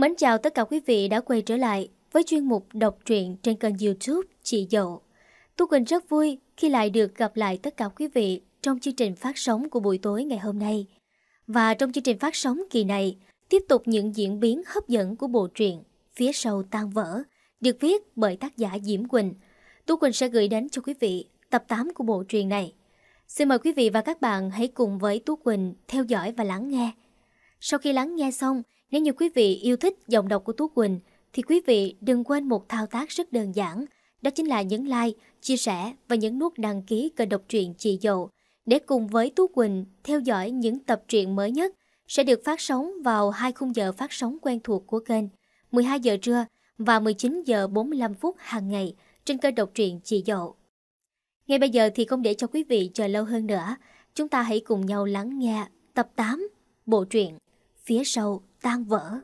Mến chào tất cả quý vị đã quay trở lại với chuyên mục đọc truyện trên kênh youtube Chị Dậu. Tú Quỳnh rất vui khi lại được gặp lại tất cả quý vị trong chương trình phát sóng của buổi tối ngày hôm nay. Và trong chương trình phát sóng kỳ này, tiếp tục những diễn biến hấp dẫn của bộ truyện Phía sau tan vỡ, được viết bởi tác giả Diễm Quỳnh. Tú Quỳnh sẽ gửi đến cho quý vị tập 8 của bộ truyện này. Xin mời quý vị và các bạn hãy cùng với Tú Quỳnh theo dõi và lắng nghe. Sau khi lắng nghe xong, nếu như quý vị yêu thích giọng đọc của Tú Quỳnh, thì quý vị đừng quên một thao tác rất đơn giản, đó chính là nhấn like, chia sẻ và nhấn nút đăng ký kênh đọc truyện Chị Dậu. Để cùng với Tú Quỳnh theo dõi những tập truyện mới nhất sẽ được phát sóng vào hai khung giờ phát sóng quen thuộc của kênh 12 giờ trưa và 19 giờ 45 phút hàng ngày trên kênh đọc truyện Chị Dậu. Ngay bây giờ thì không để cho quý vị chờ lâu hơn nữa, chúng ta hãy cùng nhau lắng nghe tập 8 bộ truyện Phía sau tan vỡ.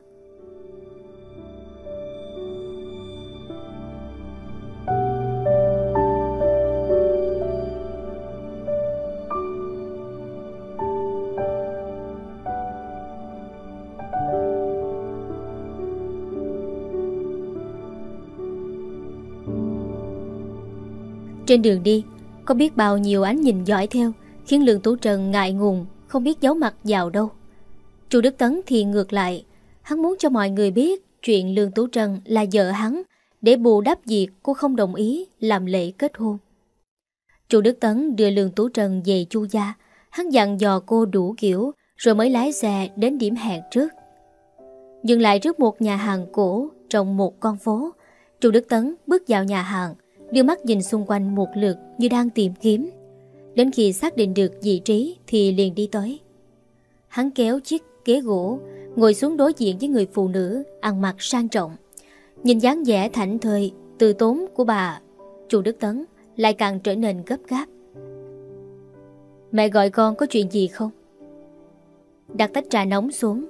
Trên đường đi, có biết bao nhiêu ánh nhìn dõi theo, khiến Lương Tú Trần ngại ngùng, không biết giấu mặt vào đâu. Chu Đức Tấn thì ngược lại, hắn muốn cho mọi người biết chuyện Lương Tú Trân là vợ hắn, để bù đắp việc cô không đồng ý làm lễ kết hôn. Chu Đức Tấn đưa Lương Tú Trân về chu gia, hắn dặn dò cô đủ kiểu, rồi mới lái xe đến điểm hẹn trước. Dừng lại trước một nhà hàng cổ trong một con phố, Chu Đức Tấn bước vào nhà hàng, đưa mắt nhìn xung quanh một lượt như đang tìm kiếm. Đến khi xác định được vị trí thì liền đi tới. Hắn kéo chiếc ghế gỗ, ngồi xuống đối diện với người phụ nữ ăn mặc sang trọng. Nhìn dáng vẻ thảnh thơi, từ tốn của bà, Chu Đức Tấn lại càng trở nên gấp gáp. Mẹ gọi con có chuyện gì không? Đặt tách trà nóng xuống,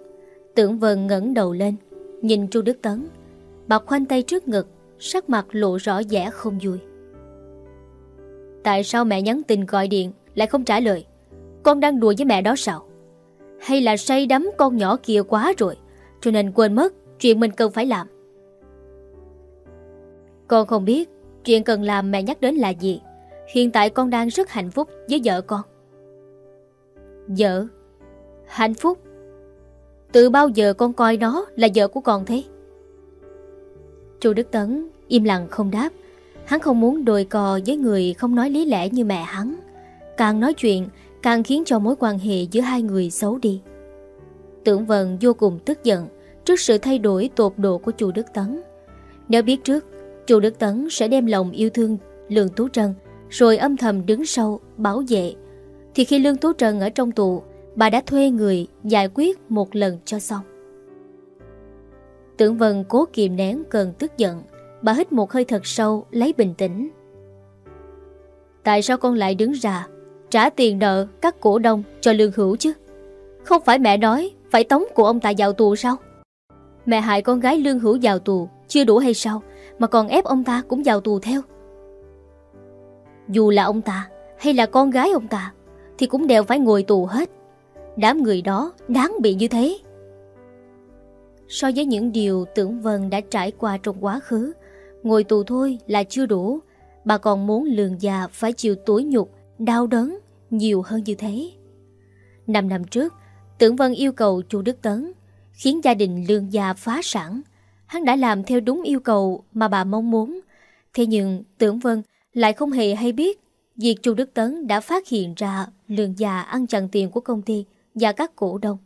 tưởng vần ngẩng đầu lên, nhìn Chu Đức Tấn. Bà khoanh tay trước ngực, sắc mặt lộ rõ vẻ không vui. Tại sao mẹ nhắn tin gọi điện lại không trả lời? Con đang đùa với mẹ đó sao? Hay là say đắm con nhỏ kia quá rồi, Cho nên quên mất chuyện mình cần phải làm. Con không biết Chuyện cần làm mẹ nhắc đến là gì. Hiện tại con đang rất hạnh phúc với vợ con. Vợ? Hạnh phúc? Từ bao giờ con coi nó là vợ của con thế? Chu Đức Tấn im lặng không đáp. Hắn không muốn đồi cò với người không nói lý lẽ như mẹ hắn. Càng nói chuyện càng khiến cho mối quan hệ giữa hai người xấu đi. Tưởng Vân vô cùng tức giận trước sự thay đổi tột độ của chu Đức Tấn. Nếu biết trước, chu Đức Tấn sẽ đem lòng yêu thương Lương Tú Trân rồi âm thầm đứng sau bảo vệ, thì khi Lương Tú Trân ở trong tù, bà đã thuê người giải quyết một lần cho xong. Tưởng Vân cố kìm nén cơn tức giận, bà hít một hơi thật sâu lấy bình tĩnh. Tại sao con lại đứng ra trả tiền nợ các cổ đông cho lương hữu chứ. Không phải mẹ nói phải tống của ông ta vào tù sao? Mẹ hại con gái lương hữu vào tù chưa đủ hay sao mà còn ép ông ta cũng vào tù theo. Dù là ông ta hay là con gái ông ta thì cũng đều phải ngồi tù hết. Đám người đó đáng bị như thế. So với những điều tưởng Vân đã trải qua trong quá khứ, ngồi tù thôi là chưa đủ. Bà còn muốn lường già phải chịu tối nhục đau đớn nhiều hơn như thế. Năm năm trước, Tưởng Vân yêu cầu chu Đức Tấn, khiến gia đình lương gia phá sản. Hắn đã làm theo đúng yêu cầu mà bà mong muốn. Thế nhưng Tưởng Vân lại không hề hay biết việc chu Đức Tấn đã phát hiện ra lương gia ăn chặn tiền của công ty và các cổ đông.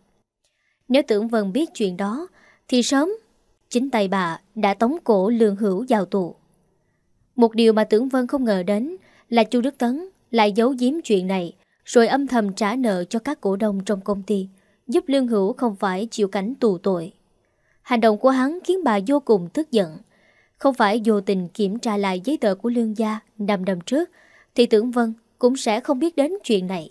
Nếu Tưởng Vân biết chuyện đó, thì sớm chính tay bà đã tống cổ lương hữu vào tù. Một điều mà Tưởng Vân không ngờ đến là chu Đức Tấn lại giấu giếm chuyện này, rồi âm thầm trả nợ cho các cổ đông trong công ty, giúp Lương Hữu không phải chịu cảnh tù tội. Hành động của hắn khiến bà vô cùng tức giận. Không phải vô tình kiểm tra lại giấy tờ của Lương Gia năm năm trước, thì tưởng Vân cũng sẽ không biết đến chuyện này.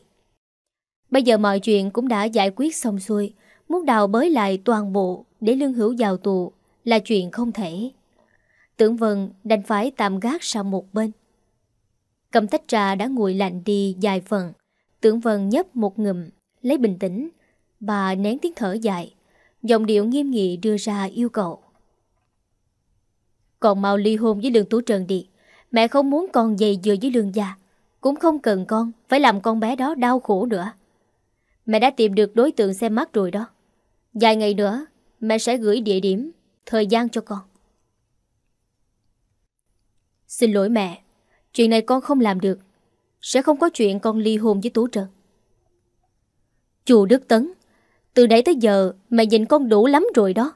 Bây giờ mọi chuyện cũng đã giải quyết xong xuôi, muốn đào bới lại toàn bộ để Lương Hữu vào tù là chuyện không thể. Tưởng Vân đành phải tạm gác sang một bên. Cầm tách trà đã nguội lạnh đi dài phần Tưởng Vân nhấp một ngụm Lấy bình tĩnh Bà nén tiếng thở dài Giọng điệu nghiêm nghị đưa ra yêu cầu. Còn mau ly hôn với Lương Tú Trần đi. Mẹ không muốn con dày dừa với Lương Gia. Cũng không cần con phải làm con bé đó đau khổ nữa. Mẹ đã tìm được đối tượng xem mắt rồi đó. Vài ngày nữa, mẹ sẽ gửi địa điểm, thời gian cho con. Xin lỗi mẹ, chuyện này con không làm được. Sẽ không có chuyện con ly hôn với Tú Trân Chù Đức Tấn, từ nãy tới giờ mẹ nhìn con đủ lắm rồi đó.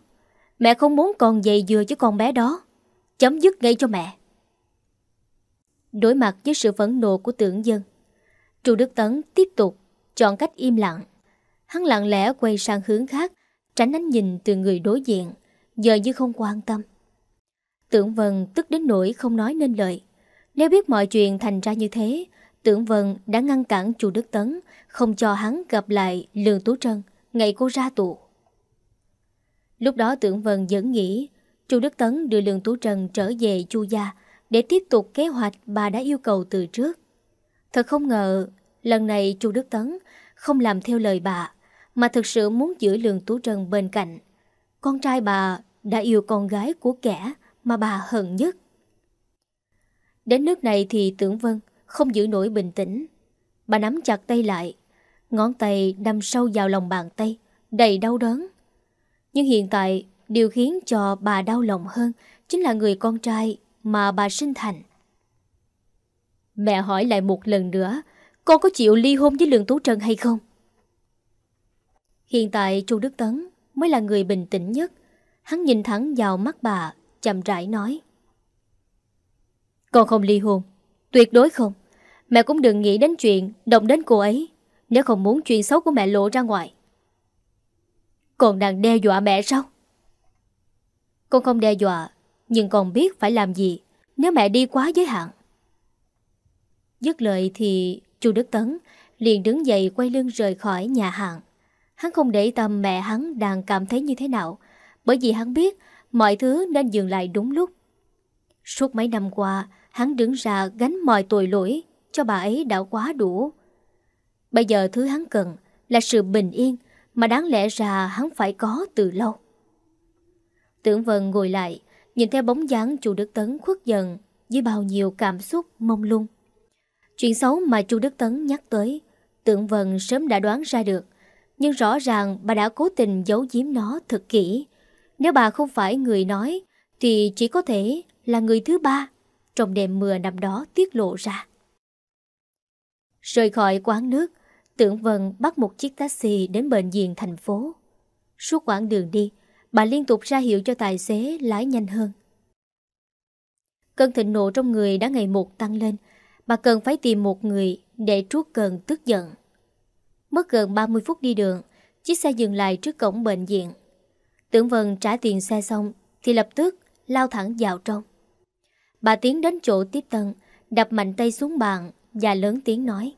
Mẹ không muốn con dày dừa với con bé đó. Chấm dứt ngay cho mẹ. Đối mặt với sự phẫn nộ của tưởng dân, Chu Đức Tấn tiếp tục chọn cách im lặng. Hắn lặng lẽ quay sang hướng khác, tránh ánh nhìn từ người đối diện, giờ như không quan tâm. Tưởng Vân tức đến nỗi không nói nên lời. Nếu biết mọi chuyện thành ra như thế, Tưởng Vân đã ngăn cản chu Đức Tấn, không cho hắn gặp lại Lương Tú Trân ngày cô ra tù. Lúc đó Tưởng Vân vẫn nghĩ chu Đức Tấn đưa Lương Tú Trân trở về chu gia để tiếp tục kế hoạch bà đã yêu cầu từ trước. Thật không ngờ, lần này chu Đức Tấn không làm theo lời bà, mà thực sự muốn giữ Lương Tú Trân bên cạnh. Con trai bà đã yêu con gái của kẻ mà bà hận nhất. Đến nước này thì Tưởng Vân không giữ nổi bình tĩnh. Bà nắm chặt tay lại, ngón tay đâm sâu vào lòng bàn tay, đầy đau đớn. Nhưng hiện tại, điều khiến cho bà đau lòng hơn chính là người con trai mà bà sinh thành. Mẹ hỏi lại một lần nữa, con có chịu ly hôn với Lương Tú Trần hay không? Hiện tại Chu Đức Tấn mới là người bình tĩnh nhất. Hắn nhìn thẳng vào mắt bà, chậm rãi nói. Con không ly hôn, tuyệt đối không. Mẹ cũng đừng nghĩ đến chuyện động đến cô ấy Nếu không muốn chuyện xấu của mẹ lộ ra ngoài. Còn đang đe dọa mẹ sao? Con không đe dọa Nhưng còn biết phải làm gì Nếu mẹ đi quá giới hạn. Dứt lời thì chu Đức Tấn liền đứng dậy quay lưng rời khỏi nhà hàng. Hắn không để tâm mẹ hắn đang cảm thấy như thế nào Bởi vì hắn biết mọi thứ nên dừng lại đúng lúc. Suốt mấy năm qua Hắn đứng ra gánh mọi tội lỗi cho bà ấy đã quá đủ. Bây giờ thứ hắn cần là sự bình yên mà đáng lẽ ra hắn phải có từ lâu. Tưởng Vân ngồi lại, nhìn theo bóng dáng chu Đức Tấn khuất dần với bao nhiêu cảm xúc mông lung. Chuyện xấu mà chu Đức Tấn nhắc tới, Tưởng Vân sớm đã đoán ra được, nhưng rõ ràng bà đã cố tình giấu giếm nó thật kỹ. Nếu bà không phải người nói, thì chỉ có thể là người thứ ba trong đêm mưa năm đó tiết lộ ra. Rời khỏi quán nước, Tưởng Vân bắt một chiếc taxi đến bệnh viện thành phố. Suốt quãng đường đi, bà liên tục ra hiệu cho tài xế lái nhanh hơn. Cơn thịnh nộ trong người đã ngày một tăng lên, bà cần phải tìm một người để trút cơn tức giận. Mất gần 30 phút đi đường, chiếc xe dừng lại trước cổng bệnh viện. Tưởng Vân trả tiền xe xong thì lập tức lao thẳng vào trong. Bà tiến đến chỗ tiếp tân, đập mạnh tay xuống bàn và lớn tiếng nói.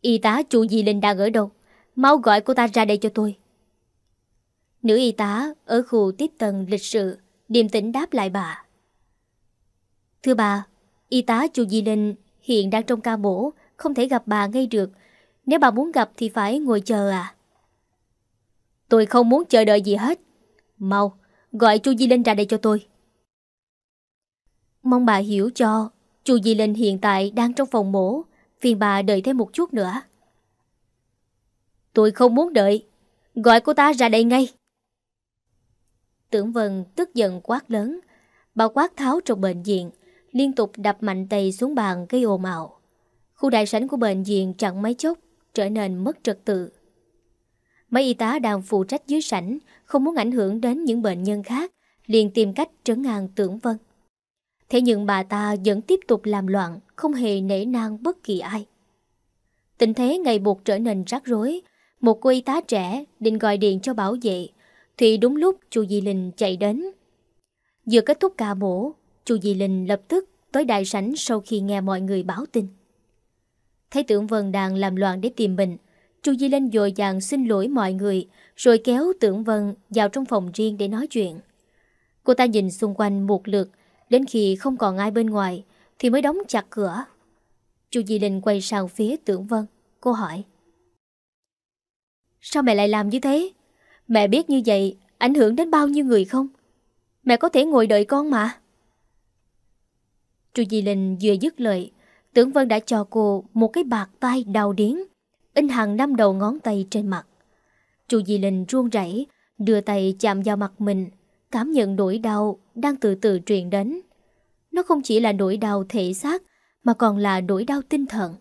Y tá chủ Di Linh đang ở đâu? Mau gọi cô ta ra đây cho tôi. Nữ y tá ở khu tiếp tân lịch sự, điềm tĩnh đáp lại bà. Thưa bà, y tá chu Di Linh hiện đang trong ca bổ, không thể gặp bà ngay được. Nếu bà muốn gặp thì phải ngồi chờ à? Tôi không muốn chờ đợi gì hết. Mau, gọi chu Di Linh ra đây cho tôi. Mong bà hiểu cho chú Di Linh hiện tại đang trong phòng mổ, Phiền bà đợi thêm một chút nữa. Tôi không muốn đợi. Gọi cô ta ra đây ngay. Tưởng Vân tức giận quát lớn. Bà quát tháo trong bệnh viện, Liên tục đập mạnh tay xuống bàn gây ồn ào. Khu đại sảnh của bệnh viện chẳng mấy chốc Trở nên mất trật tự. Mấy y tá đang phụ trách dưới sảnh Không muốn ảnh hưởng đến những bệnh nhân khác, liền tìm cách trấn an tưởng Vân. Thế nhưng bà ta vẫn tiếp tục làm loạn, không hề nể nang bất kỳ ai. Tình thế ngày buộc trở nên rắc rối. Một cô y tá trẻ định gọi điện cho bảo vệ, thì đúng lúc chu Di Linh chạy đến. Vừa kết thúc ca mổ, chu Di Linh lập tức tới đại sảnh sau khi nghe mọi người báo tin. Thấy tưởng Vân đang làm loạn để tìm mình, chu Di Linh dội dàng xin lỗi mọi người, rồi kéo tưởng Vân vào trong phòng riêng để nói chuyện. Cô ta nhìn xung quanh một lượt, Đến khi không còn ai bên ngoài Thì mới đóng chặt cửa Chu Di Linh quay sang phía tưởng vân Cô hỏi Sao mẹ lại làm như thế Mẹ biết như vậy ảnh hưởng đến bao nhiêu người không? Mẹ có thể ngồi đợi con mà. Chu Di Linh vừa dứt lời, Tưởng Vân đã cho cô một cái bạc tay đau điến, in hàng năm đầu ngón tay trên mặt. Chu Di Linh ruông rảy, đưa tay chạm vào mặt mình, cảm nhận nỗi đau đang từ từ truyền đến. Nó không chỉ là nỗi đau thể xác, mà còn là nỗi đau tinh thần.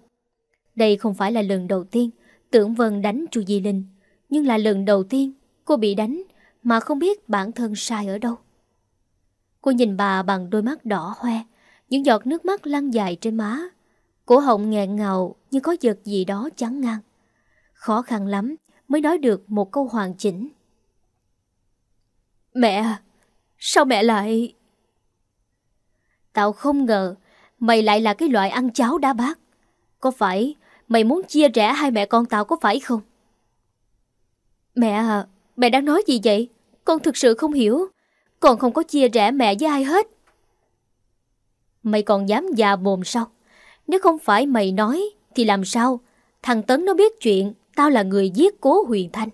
Đây không phải là lần đầu tiên Tưởng Vân đánh Chu Di Linh, nhưng là lần đầu tiên cô bị đánh mà không biết bản thân sai ở đâu. Cô nhìn bà bằng đôi mắt đỏ hoe, những giọt nước mắt lăn dài trên má. Cổ họng nghẹn ngào như có giật gì đó chắn ngang. Khó khăn lắm mới nói được một câu hoàn chỉnh. Mẹ, sao mẹ lại... Tao không ngờ mày lại là cái loại ăn cháo đá bát. Có phải mày muốn chia rẽ hai mẹ con tao có phải không? Mẹ à, mẹ đang nói gì vậy? Con thực sự không hiểu. Con không có chia rẽ mẹ với ai hết. Mày còn dám già mồm sao? Nếu không phải mày nói thì làm sao? Thằng Tấn nó biết chuyện tao là người giết cố Huyền Thanh.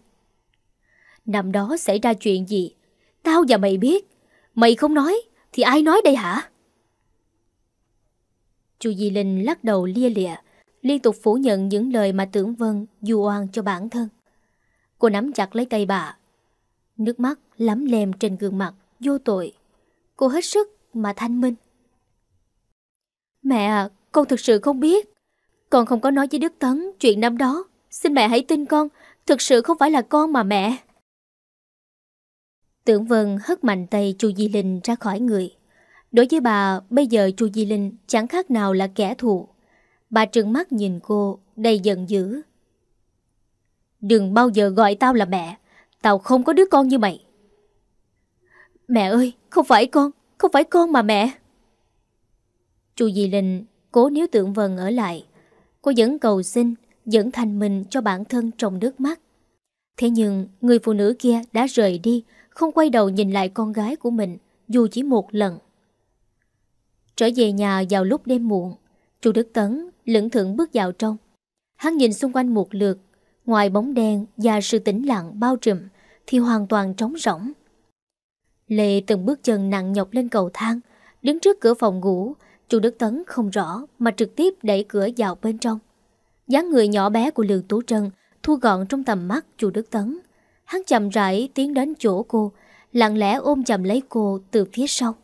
Năm đó xảy ra chuyện gì? Tao và mày biết. Mày không nói thì ai nói đây hả? Chu Di Linh lắc đầu lia lịa, liên tục phủ nhận những lời mà Tưởng Vân du oan cho bản thân. Cô nắm chặt lấy tay bà. Nước mắt lắm lem trên gương mặt, vô tội. Cô hết sức mà thanh minh. Mẹ à, con thực sự không biết. Con không có nói với Đức Tấn chuyện năm đó. Xin mẹ hãy tin con, thực sự không phải là con mà mẹ. Tưởng Vân hất mạnh tay chu Di Linh ra khỏi người. Đối với bà, bây giờ chu Di Linh chẳng khác nào là kẻ thù. Bà trừng mắt nhìn cô, đầy giận dữ. Đừng bao giờ gọi tao là mẹ. Tao không có đứa con như mày. Mẹ ơi, không phải con, không phải con mà mẹ. Chu Di Linh cố níu tưởng Vân ở lại. Cô vẫn cầu xin, vẫn thành mình cho bản thân trong nước mắt. Thế nhưng người phụ nữ kia đã rời đi, không quay đầu nhìn lại con gái của mình dù chỉ một lần. Trở về nhà vào lúc đêm muộn, chu Đức Tấn lững thững bước vào trong. Hắn nhìn xung quanh một lượt, ngoài bóng đen và sự tĩnh lặng bao trùm thì hoàn toàn trống rỗng. Lệ từng bước chân nặng nhọc lên cầu thang, đứng trước cửa phòng ngủ, chu Đức Tấn không rõ mà trực tiếp đẩy cửa vào bên trong. dáng người nhỏ bé của Lương Tú Trân thu gọn trong tầm mắt chu Đức Tấn. Hắn chậm rãi tiến đến chỗ cô, lặng lẽ ôm chầm lấy cô từ phía sau.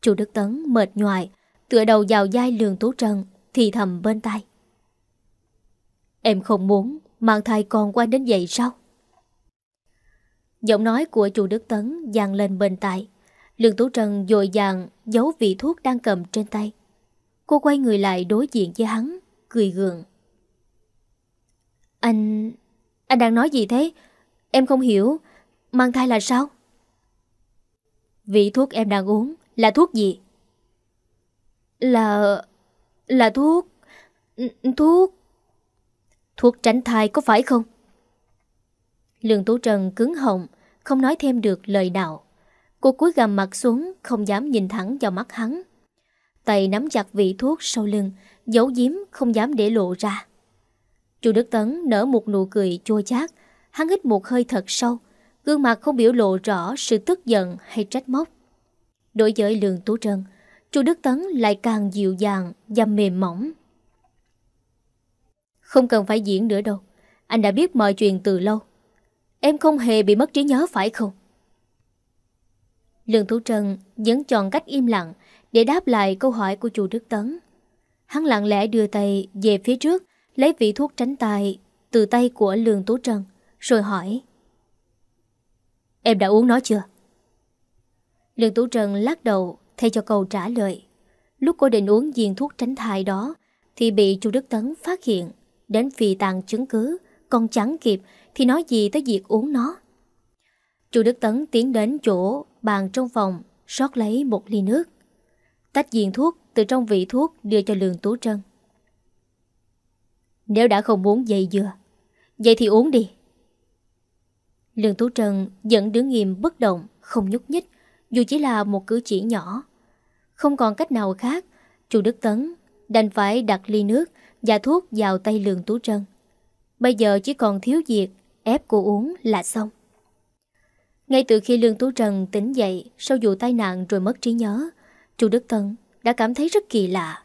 Chu Đức Tấn mệt nhoài, tựa đầu vào vai Lương Tú Trân, thì thầm bên tay. Em không muốn mang thai con qua đến vậy sao? Giọng nói của chủ Đức Tấn vang lên bên tai. Lương Tú Trân dội dàng giấu vị thuốc đang cầm trên tay. Cô quay người lại đối diện với hắn, cười gượng. Anh... anh đang nói gì thế? Em không hiểu. Mang thai là sao? Vị thuốc em đang uống là thuốc gì? Là... là thuốc... thuốc... Thuốc tránh thai có phải không? Lương Tú Trần cứng họng, không nói thêm được lời nào. Cô cúi gằm mặt xuống, không dám nhìn thẳng vào mắt hắn. Tay nắm chặt vị thuốc sau lưng, giấu giếm không dám để lộ ra. Chu Đức Tấn nở một nụ cười chua chát, hắn hít một hơi thật sâu, gương mặt không biểu lộ rõ sự tức giận hay trách móc. Đối với Lương Tú Trân, Chu Đức Tấn lại càng dịu dàng và mềm mỏng. Không cần phải diễn nữa đâu, anh đã biết mọi chuyện từ lâu. Em không hề bị mất trí nhớ phải không? Lương Tú Trân vẫn chọn cách im lặng để đáp lại câu hỏi của chu Đức Tấn. Hắn lặng lẽ đưa tay về phía trước, lấy vị thuốc tránh tai từ tay của Lương Tú Trân, rồi hỏi. Em đã uống nó chưa? Lương Tú Trân lắc đầu thay cho câu trả lời. Lúc cô định uống viên thuốc tránh thai đó thì bị chu Đức Tấn phát hiện. Đến vì tàn chứng cứ, còn chẳng kịp thì nói gì tới việc uống nó. Chu Đức Tấn tiến đến chỗ bàn trong phòng, rót lấy một ly nước. Tách viên thuốc từ trong vị thuốc đưa cho Lương Tú Trân. Nếu đã không muốn dây dừa, vậy thì uống đi. Lương Tú Trân vẫn đứng nghiêm bất động, không nhúc nhích, dù chỉ là một cử chỉ nhỏ. Không còn cách nào khác, chu Đức Tấn đành phải đặt ly nước và thuốc vào tay Lương Tú Trân. Bây giờ chỉ còn thiếu việc ép cô uống là xong. Ngay từ khi Lương Tú Trần tỉnh dậy sau vụ tai nạn rồi mất trí nhớ, Chu Đức Tân đã cảm thấy rất kỳ lạ.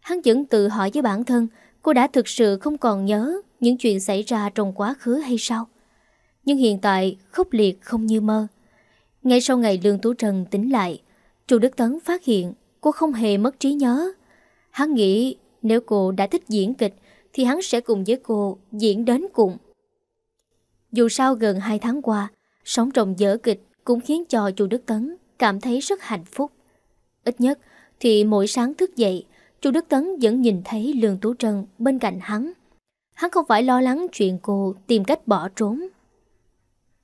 Hắn vẫn tự hỏi với bản thân cô đã thực sự không còn nhớ những chuyện xảy ra trong quá khứ hay sao. Nhưng hiện tại khốc liệt không như mơ. Ngay sau ngày Lương Tú Trần tỉnh lại, Chu Đức Tấn phát hiện cô không hề mất trí nhớ. Hắn nghĩ nếu cô đã thích diễn kịch thì hắn sẽ cùng với cô diễn đến cùng. Dù sao gần 2 tháng qua, sống trong dở kịch cũng khiến cho chu Đức Tấn cảm thấy rất hạnh phúc. Ít nhất thì mỗi sáng thức dậy, chu Đức Tấn vẫn nhìn thấy Lương Tú Trân bên cạnh hắn. Hắn không phải lo lắng chuyện cô tìm cách bỏ trốn.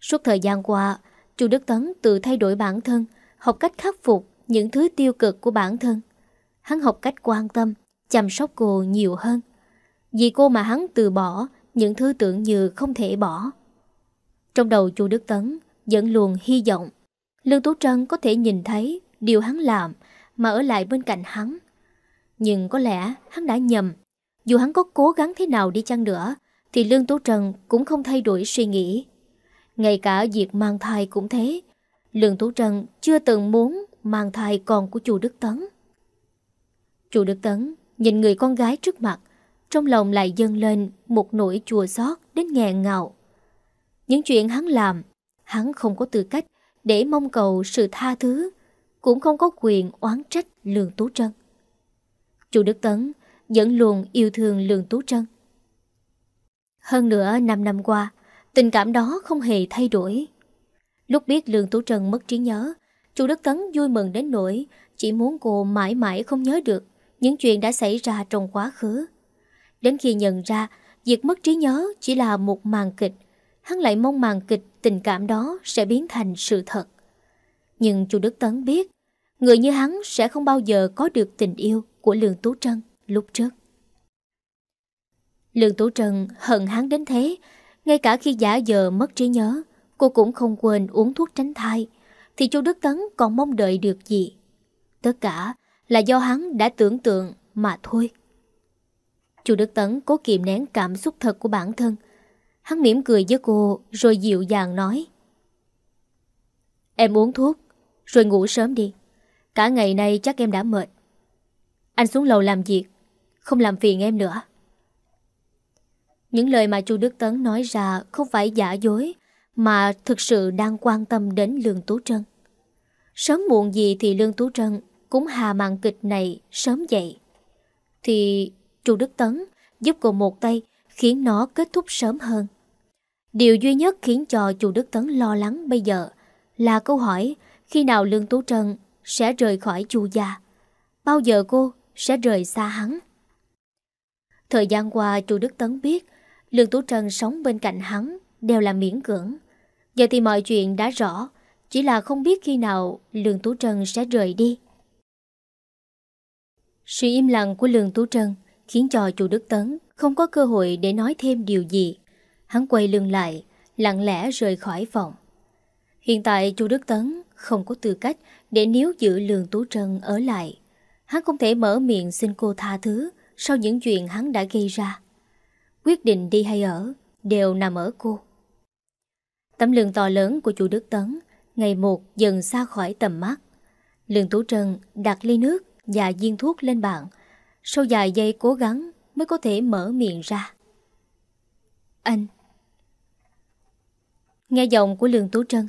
Suốt thời gian qua, chu Đức Tấn tự thay đổi bản thân, học cách khắc phục những thứ tiêu cực của bản thân. Hắn học cách quan tâm, chăm sóc cô nhiều hơn. Vì cô mà hắn từ bỏ những thứ tưởng như không thể bỏ. Trong đầu chu Đức Tấn vẫn luôn hy vọng Lương Tú Trân có thể nhìn thấy điều hắn làm mà ở lại bên cạnh hắn. Nhưng có lẽ hắn đã nhầm. Dù hắn có cố gắng thế nào đi chăng nữa thì Lương Tú Trân cũng không thay đổi suy nghĩ. Ngay cả việc mang thai cũng thế. Lương Tú Trân chưa từng muốn mang thai con của chu Đức Tấn. Chu Đức Tấn nhìn người con gái trước mặt, trong lòng lại dâng lên một nỗi chùa xót đến nghẹn ngào. Những chuyện hắn làm, hắn không có tư cách để mong cầu sự tha thứ, cũng không có quyền oán trách Lương Tú Trân. Chu Đức Tấn vẫn luôn yêu thương Lương Tú Trân. Hơn nữa 5 năm qua, tình cảm đó không hề thay đổi. Lúc biết Lương Tú Trân mất trí nhớ, Chu Đức Tấn vui mừng đến nỗi chỉ muốn cô mãi mãi không nhớ được những chuyện đã xảy ra trong quá khứ. Đến khi nhận ra việc mất trí nhớ chỉ là một màn kịch, hắn lại mong màn kịch tình cảm đó sẽ biến thành sự thật. Nhưng chu Đức Tấn biết, người như hắn sẽ không bao giờ có được tình yêu của Lương Tú Trân lúc trước. Lương Tú Trân hận hắn đến thế, ngay cả khi giả giờ mất trí nhớ, cô cũng không quên uống thuốc tránh thai, thì chú Đức Tấn còn mong đợi được gì. Tất cả là do hắn đã tưởng tượng mà thôi. chú Đức Tấn cố kiềm nén cảm xúc thật của bản thân. Hắn mỉm cười với cô rồi dịu dàng nói. Em uống thuốc, rồi ngủ sớm đi. Cả ngày nay chắc em đã mệt. Anh xuống lầu làm việc, không làm phiền em nữa. Những lời mà chu Đức Tấn nói ra không phải giả dối, mà thực sự đang quan tâm đến Lương Tú Trân. Sớm muộn gì thì Lương Tú Trân cũng hà màn kịch này sớm dậy. Thì Chu Đức Tấn giúp cô một tay khiến nó kết thúc sớm hơn. Điều duy nhất khiến cho Chu Đức Tấn lo lắng bây giờ là câu hỏi khi nào Lương Tú Trân sẽ rời khỏi Chu gia. Bao giờ cô sẽ rời xa hắn? Thời gian qua Chu Đức Tấn biết Lương Tú Trân sống bên cạnh hắn đều là miễn cưỡng. Giờ thì mọi chuyện đã rõ, chỉ là không biết khi nào Lương Tú Trân sẽ rời đi. Sự im lặng của Lương Tú Trân khiến cho chủ Đức Tấn không có cơ hội để nói thêm điều gì. Hắn quay lưng lại, lặng lẽ rời khỏi phòng. Hiện tại chu Đức Tấn không có tư cách để níu giữ Lương Tú Trân ở lại. Hắn không thể mở miệng xin cô tha thứ sau những chuyện hắn đã gây ra. Quyết định đi hay ở đều nằm ở cô. Tấm lưng to lớn của chủ Đức Tấn ngày một dần xa khỏi tầm mắt. Lương Tú Trân đặt ly nước và viên thuốc lên bàn. Sau vài giây cố gắng mới có thể mở miệng ra. Anh. Nghe giọng của Lương Tú Trân,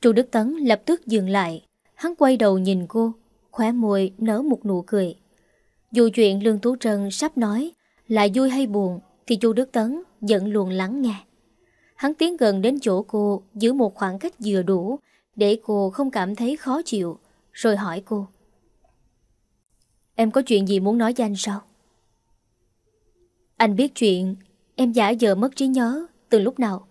Chu Đức Tấn lập tức dừng lại. Hắn quay đầu nhìn cô, khóe môi nở một nụ cười. Dù chuyện Lương Tú Trân sắp nói là vui hay buồn thì Chu Đức Tấn vẫn luôn lắng nghe. Hắn tiến gần đến chỗ cô giữ một khoảng cách vừa đủ để cô không cảm thấy khó chịu, rồi hỏi cô. Em có chuyện gì muốn nói với anh sao? Anh biết chuyện em giả giờ mất trí nhớ từ lúc nào?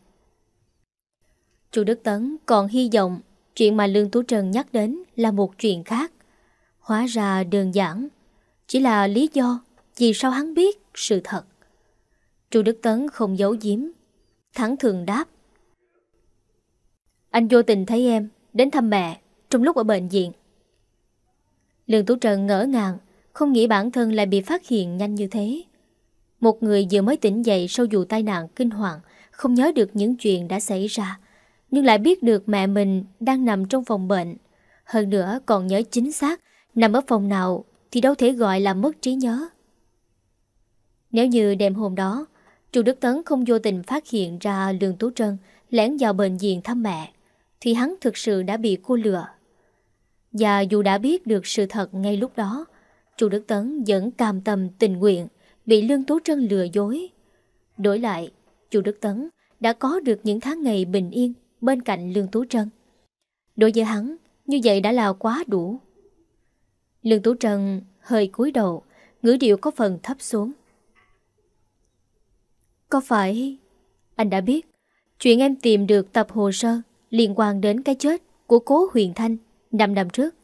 Chu Đức Tấn còn hy vọng chuyện mà Lương Tú Trần nhắc đến là một chuyện khác. Hóa ra đơn giản, chỉ là lý do vì sao hắn biết sự thật. Chu Đức Tấn không giấu giếm, thắng thường đáp. Anh vô tình thấy em đến thăm mẹ trong lúc ở bệnh viện. Lương Tú Trần ngỡ ngàng không nghĩ bản thân lại bị phát hiện nhanh như thế Một người vừa mới tỉnh dậy sau vụ tai nạn kinh hoàng Không nhớ được những chuyện đã xảy ra Nhưng lại biết được mẹ mình đang nằm trong phòng bệnh Hơn nữa còn nhớ chính xác Nằm ở phòng nào Thì đâu thể gọi là mất trí nhớ Nếu như đêm hôm đó Chu Đức Tấn không vô tình phát hiện ra Lương Tú Trân lén vào bệnh viện thăm mẹ Thì hắn thực sự đã bị cô lừa Và dù đã biết được sự thật ngay lúc đó Chu Đức Tấn vẫn cam tâm tình nguyện Bị Lương Tú Trân lừa dối Đổi lại Chu Đức Tấn đã có được những tháng ngày bình yên bên cạnh Lương Tú Trân. Đối với hắn, như vậy đã là quá đủ. Lương Tú Trân hơi cúi đầu, ngữ điệu có phần thấp xuống. Có phải anh đã biết chuyện em tìm được tập hồ sơ liên quan đến cái chết của cố Huyền Thanh 5 năm trước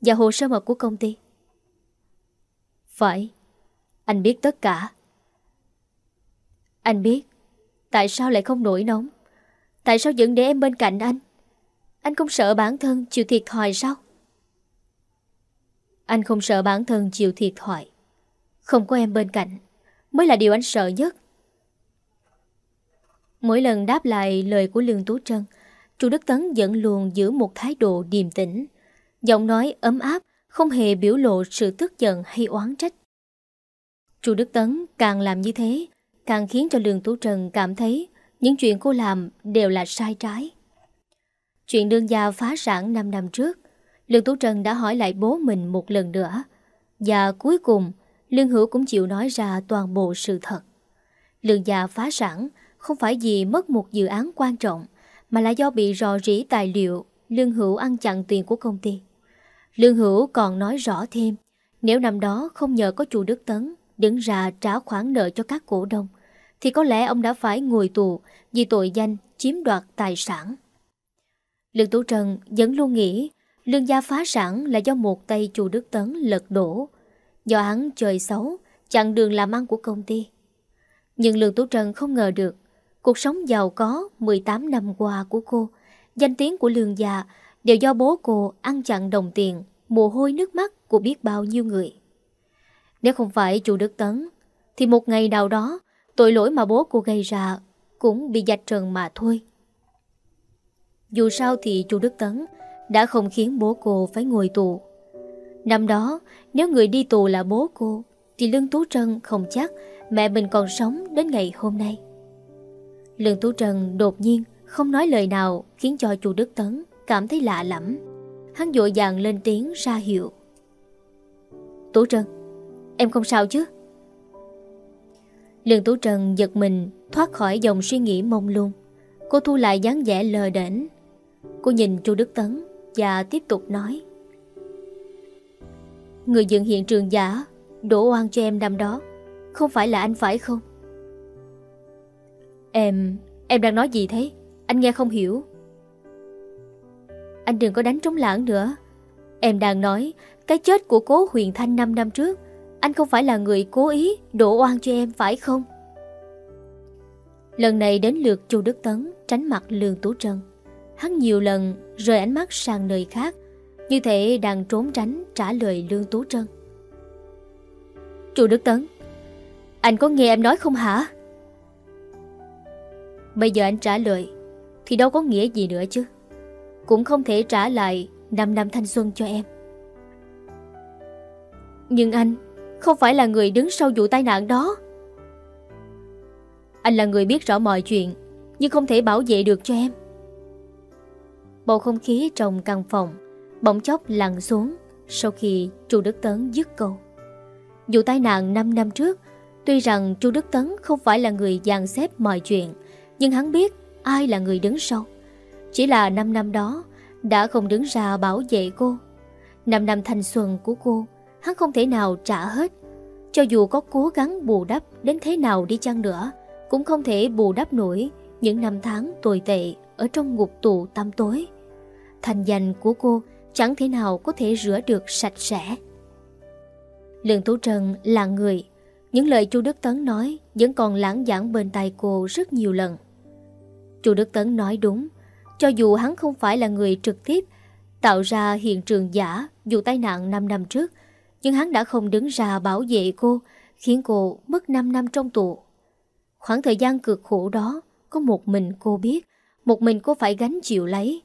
và hồ sơ mật của công ty? Phải, anh biết tất cả. Anh biết Tại sao lại không nổi nóng Tại sao vẫn để em bên cạnh anh Anh không sợ bản thân chịu thiệt thòi sao Anh không sợ bản thân chịu thiệt thòi Không có em bên cạnh Mới là điều anh sợ nhất Mỗi lần đáp lại lời của Lương Tú Trân Chu Đức Tấn vẫn luôn giữ một thái độ điềm tĩnh Giọng nói ấm áp Không hề biểu lộ sự tức giận hay oán trách Chu Đức Tấn càng làm như thế càng khiến cho Lương Tú Trần cảm thấy những chuyện cô làm đều là sai trái. Chuyện đương gia phá sản 5 năm trước, Lương Tú Trần đã hỏi lại bố mình một lần nữa. Và cuối cùng, Lương Hữu cũng chịu nói ra toàn bộ sự thật. Lương gia phá sản không phải vì mất một dự án quan trọng, mà là do bị rò rỉ tài liệu Lương Hữu ăn chặn tiền của công ty. Lương Hữu còn nói rõ thêm, nếu năm đó không nhờ có chủ Đức Tấn đứng ra trả khoản nợ cho các cổ đông, thì có lẽ ông đã phải ngồi tù vì tội danh chiếm đoạt tài sản. Lương Tú Trần vẫn luôn nghĩ lương gia phá sản là do một tay chủ Đức Tấn lật đổ, do hắn trời xấu, chặn đường làm ăn của công ty. Nhưng Lương Tú Trần không ngờ được cuộc sống giàu có 18 năm qua của cô, danh tiếng của lương già đều do bố cô ăn chặn đồng tiền, mồ hôi nước mắt của biết bao nhiêu người. Nếu không phải chủ Đức Tấn, thì một ngày nào đó Tội lỗi mà bố cô gây ra Cũng bị dạch trần mà thôi. Dù sao thì chú Đức Tấn Đã không khiến bố cô phải ngồi tù. Năm đó Nếu người đi tù là bố cô Thì Lương Tú Trân không chắc Mẹ mình còn sống đến ngày hôm nay. Lương Tú Trân đột nhiên Không nói lời nào Khiến cho chú Đức Tấn cảm thấy lạ lắm Hắn dội dàng lên tiếng ra hiệu Tú Trân, Em không sao chứ Lương Tú Trần giật mình thoát khỏi dòng suy nghĩ mông lung. Cô thu lại dáng vẻ lờ đễnh. Cô nhìn Chu Đức Tấn và tiếp tục nói. Người dựng hiện trường giả, đổ oan cho em năm đó. Không phải là anh phải không? Em... em đang nói gì thế? Anh nghe không hiểu. Anh đừng có đánh trống lãng nữa. Em đang nói cái chết của cố Huyền Thanh 5 năm trước anh không phải là người cố ý đổ oan cho em phải không? Lần này đến lượt Chu Đức Tấn tránh mặt Lương Tú Trân. Hắn nhiều lần rời ánh mắt sang nơi khác, như thể đang trốn tránh trả lời Lương Tú Trân. Chu Đức Tấn, anh có nghe em nói không hả? Bây giờ anh trả lời, thì đâu có nghĩa gì nữa chứ. Cũng không thể trả lại 5 năm thanh xuân cho em. Nhưng anh không phải là người đứng sau vụ tai nạn đó Anh là người biết rõ mọi chuyện Nhưng không thể bảo vệ được cho em Bầu không khí trong căn phòng Bỗng chốc lặng xuống Sau khi Chu Đức Tấn dứt câu Vụ tai nạn 5 năm trước Tuy rằng Chu Đức Tấn không phải là người dàn xếp mọi chuyện nhưng hắn biết ai là người đứng sau Chỉ là 5 năm đó Đã không đứng ra bảo vệ cô 5 năm thanh xuân của cô hắn không thể nào trả hết. Cho dù có cố gắng bù đắp đến thế nào đi chăng nữa, cũng không thể bù đắp nổi những năm tháng tồi tệ ở trong ngục tù tăm tối. Thành danh của cô chẳng thể nào có thể rửa được sạch sẽ. Lương Tú Trần là người, những lời chu Đức Tấn nói vẫn còn lãng giảng bên tai cô rất nhiều lần. Chu Đức Tấn nói đúng, cho dù hắn không phải là người trực tiếp tạo ra hiện trường giả vụ tai nạn 5 năm trước, nhưng hắn đã không đứng ra bảo vệ cô, khiến cô mất 5 năm trong tù. Khoảng thời gian cực khổ đó, có một mình cô biết, Một mình cô phải gánh chịu lấy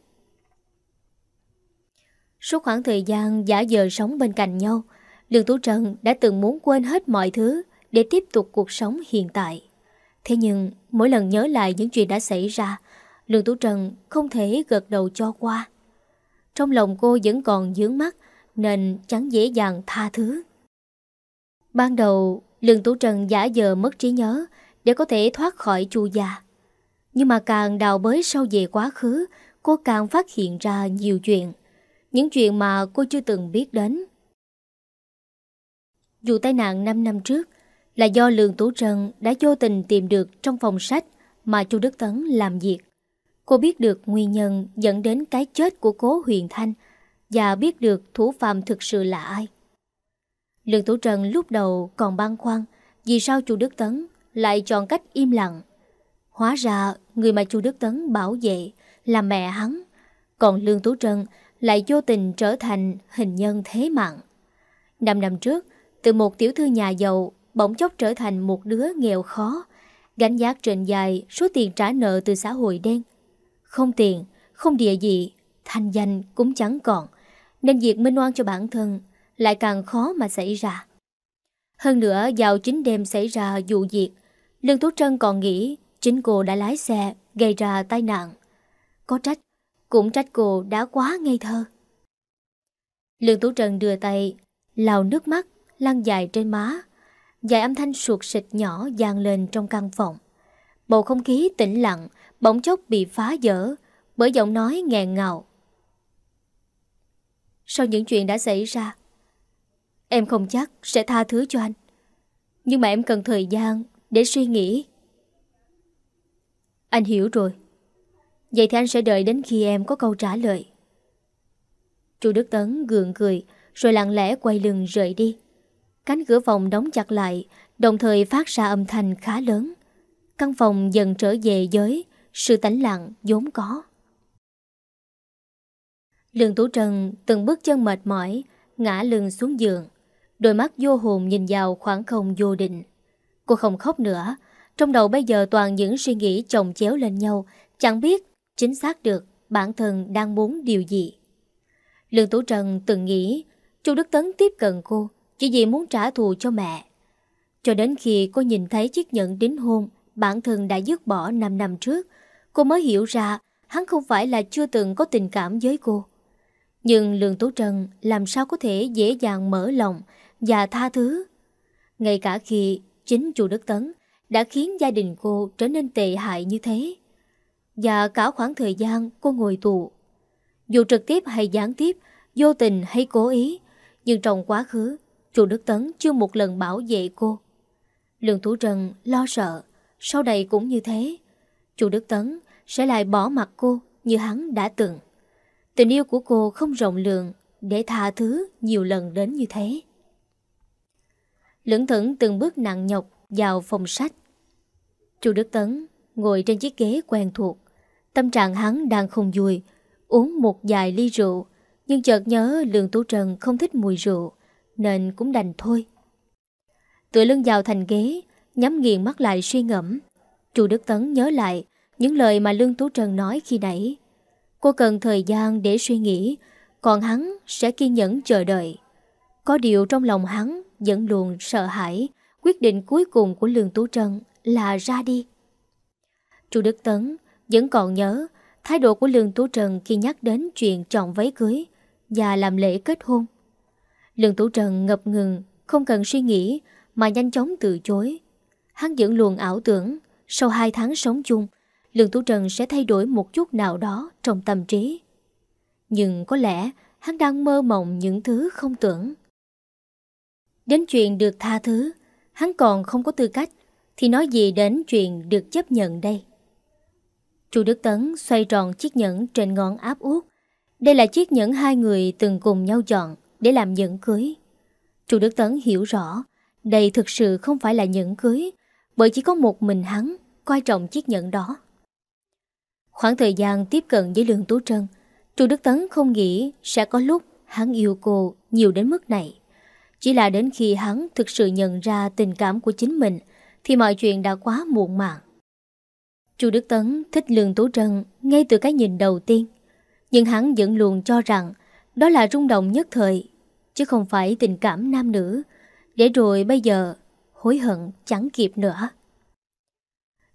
Suốt khoảng thời gian giả giờ sống bên cạnh nhau Lương Tú Trần đã từng muốn quên hết mọi thứ để tiếp tục cuộc sống hiện tại. Thế nhưng, mỗi lần nhớ lại những chuyện đã xảy ra, Lương Tú Trần không thể gật đầu cho qua. Trong lòng cô vẫn còn dướng mắt, Nên chẳng dễ dàng tha thứ. Ban đầu, Lương Tú Trần giả giờ mất trí nhớ Để có thể thoát khỏi chu già. Nhưng mà càng đào bới sâu về quá khứ, Cô càng phát hiện ra nhiều chuyện, Những chuyện mà cô chưa từng biết đến. Dù tai nạn 5 năm trước là do Lương Tú Trần đã vô tình tìm được trong phòng sách Mà chu Đức Tấn làm việc Cô biết được nguyên nhân dẫn đến cái chết của cố Huyền Thanh và biết được thủ phạm thực sự là ai. Lương Tú Trần lúc đầu còn băn khoăn vì sao chu Đức Tấn lại chọn cách im lặng. Hóa ra người mà chu Đức Tấn bảo vệ là mẹ hắn, còn Lương Tú Trần lại vô tình trở thành hình nhân thế mạng. Năm năm trước, từ một tiểu thư nhà giàu bỗng chốc trở thành một đứa nghèo khó, gánh giác trên dài số tiền trả nợ từ xã hội đen. Không tiền, không địa vị, thanh danh cũng chẳng còn, nên việc minh oan cho bản thân lại càng khó mà xảy ra. Hơn nữa, vào chính đêm xảy ra vụ việc, Lương Tú Trân còn nghĩ chính cô đã lái xe gây ra tai nạn. Có trách, cũng trách cô đã quá ngây thơ. Lương Tú Trân đưa tay, lau nước mắt, lăn dài trên má. Dài âm thanh suột xịt nhỏ dàn lên trong căn phòng. Bầu không khí tĩnh lặng, bỗng chốc bị phá vỡ bởi giọng nói nghẹn ngào. Sau những chuyện đã xảy ra, em không chắc sẽ tha thứ cho anh. Nhưng mà em cần thời gian để suy nghĩ. Anh hiểu rồi. Vậy thì anh sẽ đợi đến khi em có câu trả lời. Chu Đức Tấn gượng cười rồi lặng lẽ quay lưng rời đi. Cánh cửa phòng đóng chặt lại, đồng thời phát ra âm thanh khá lớn. Căn phòng dần trở về với sự tĩnh lặng vốn có. Lương Tú Trần từng bước chân mệt mỏi, ngã lưng xuống giường. Đôi mắt vô hồn nhìn vào khoảng không vô định. Cô không khóc nữa, trong đầu bây giờ toàn những suy nghĩ chồng chéo lên nhau, chẳng biết chính xác được bản thân đang muốn điều gì. Lương Tú Trần từng nghĩ Chu Đức Tấn tiếp cận cô chỉ vì muốn trả thù cho mẹ. Cho đến khi cô nhìn thấy chiếc nhẫn đính hôn bản thân đã dứt bỏ 5 năm trước, cô mới hiểu ra hắn không phải là chưa từng có tình cảm với cô. Nhưng Lương Tú Trân làm sao có thể dễ dàng mở lòng và tha thứ. Ngay cả khi chính chủ Đức Tấn đã khiến gia đình cô trở nên tệ hại như thế. Và cả khoảng thời gian cô ngồi tù. Dù trực tiếp hay gián tiếp, vô tình hay cố ý, nhưng trong quá khứ, Chu Đức Tấn chưa một lần bảo vệ cô. Lương thủ trần lo sợ, sau đây cũng như thế. Chu Đức Tấn sẽ lại bỏ mặt cô như hắn đã từng. Tình yêu của cô không rộng lượng để tha thứ nhiều lần đến như thế. Lưỡng thững từng bước nặng nhọc vào phòng sách. Chu Đức Tấn ngồi trên chiếc ghế quen thuộc. Tâm trạng hắn đang không vui, uống một vài ly rượu, nhưng chợt nhớ Lương Tú Trần không thích mùi rượu, nên cũng đành thôi. Tựa lưng vào thành ghế, nhắm nghiền mắt lại suy ngẫm. Chu Đức Tấn nhớ lại những lời mà Lương Tú Trần nói khi nãy. Cô cần thời gian để suy nghĩ, còn hắn sẽ kiên nhẫn chờ đợi. Có điều trong lòng hắn vẫn luôn sợ hãi, quyết định cuối cùng của Lương Tú Trân là ra đi. Chu Đức Tấn vẫn còn nhớ thái độ của Lương Tú Trần khi nhắc đến chuyện chọn váy cưới và làm lễ kết hôn. Lương Tú Trần ngập ngừng, không cần suy nghĩ mà nhanh chóng từ chối. Hắn vẫn luồng ảo tưởng sau hai tháng sống chung Lương Tú Trần sẽ thay đổi một chút nào đó trong tâm trí. Nhưng có lẽ hắn đang mơ mộng những thứ không tưởng. Đến chuyện được tha thứ, hắn còn không có tư cách, thì nói gì đến chuyện được chấp nhận đây? Chu Đức Tấn xoay tròn chiếc nhẫn trên ngón áp út. Đây là chiếc nhẫn hai người từng cùng nhau chọn để làm nhẫn cưới. Chu Đức Tấn hiểu rõ, đây thực sự không phải là nhẫn cưới, bởi chỉ có một mình hắn coi trọng chiếc nhẫn đó. Khoảng thời gian tiếp cận với Lương Tú Trân, Chu Đức Tấn không nghĩ sẽ có lúc hắn yêu cô nhiều đến mức này. Chỉ là đến khi hắn thực sự nhận ra tình cảm của chính mình thì mọi chuyện đã quá muộn màng. Chu Đức Tấn thích Lương Tú Trân ngay từ cái nhìn đầu tiên. Nhưng hắn vẫn luôn cho rằng đó là rung động nhất thời, chứ không phải tình cảm nam nữ. Để rồi bây giờ hối hận chẳng kịp nữa.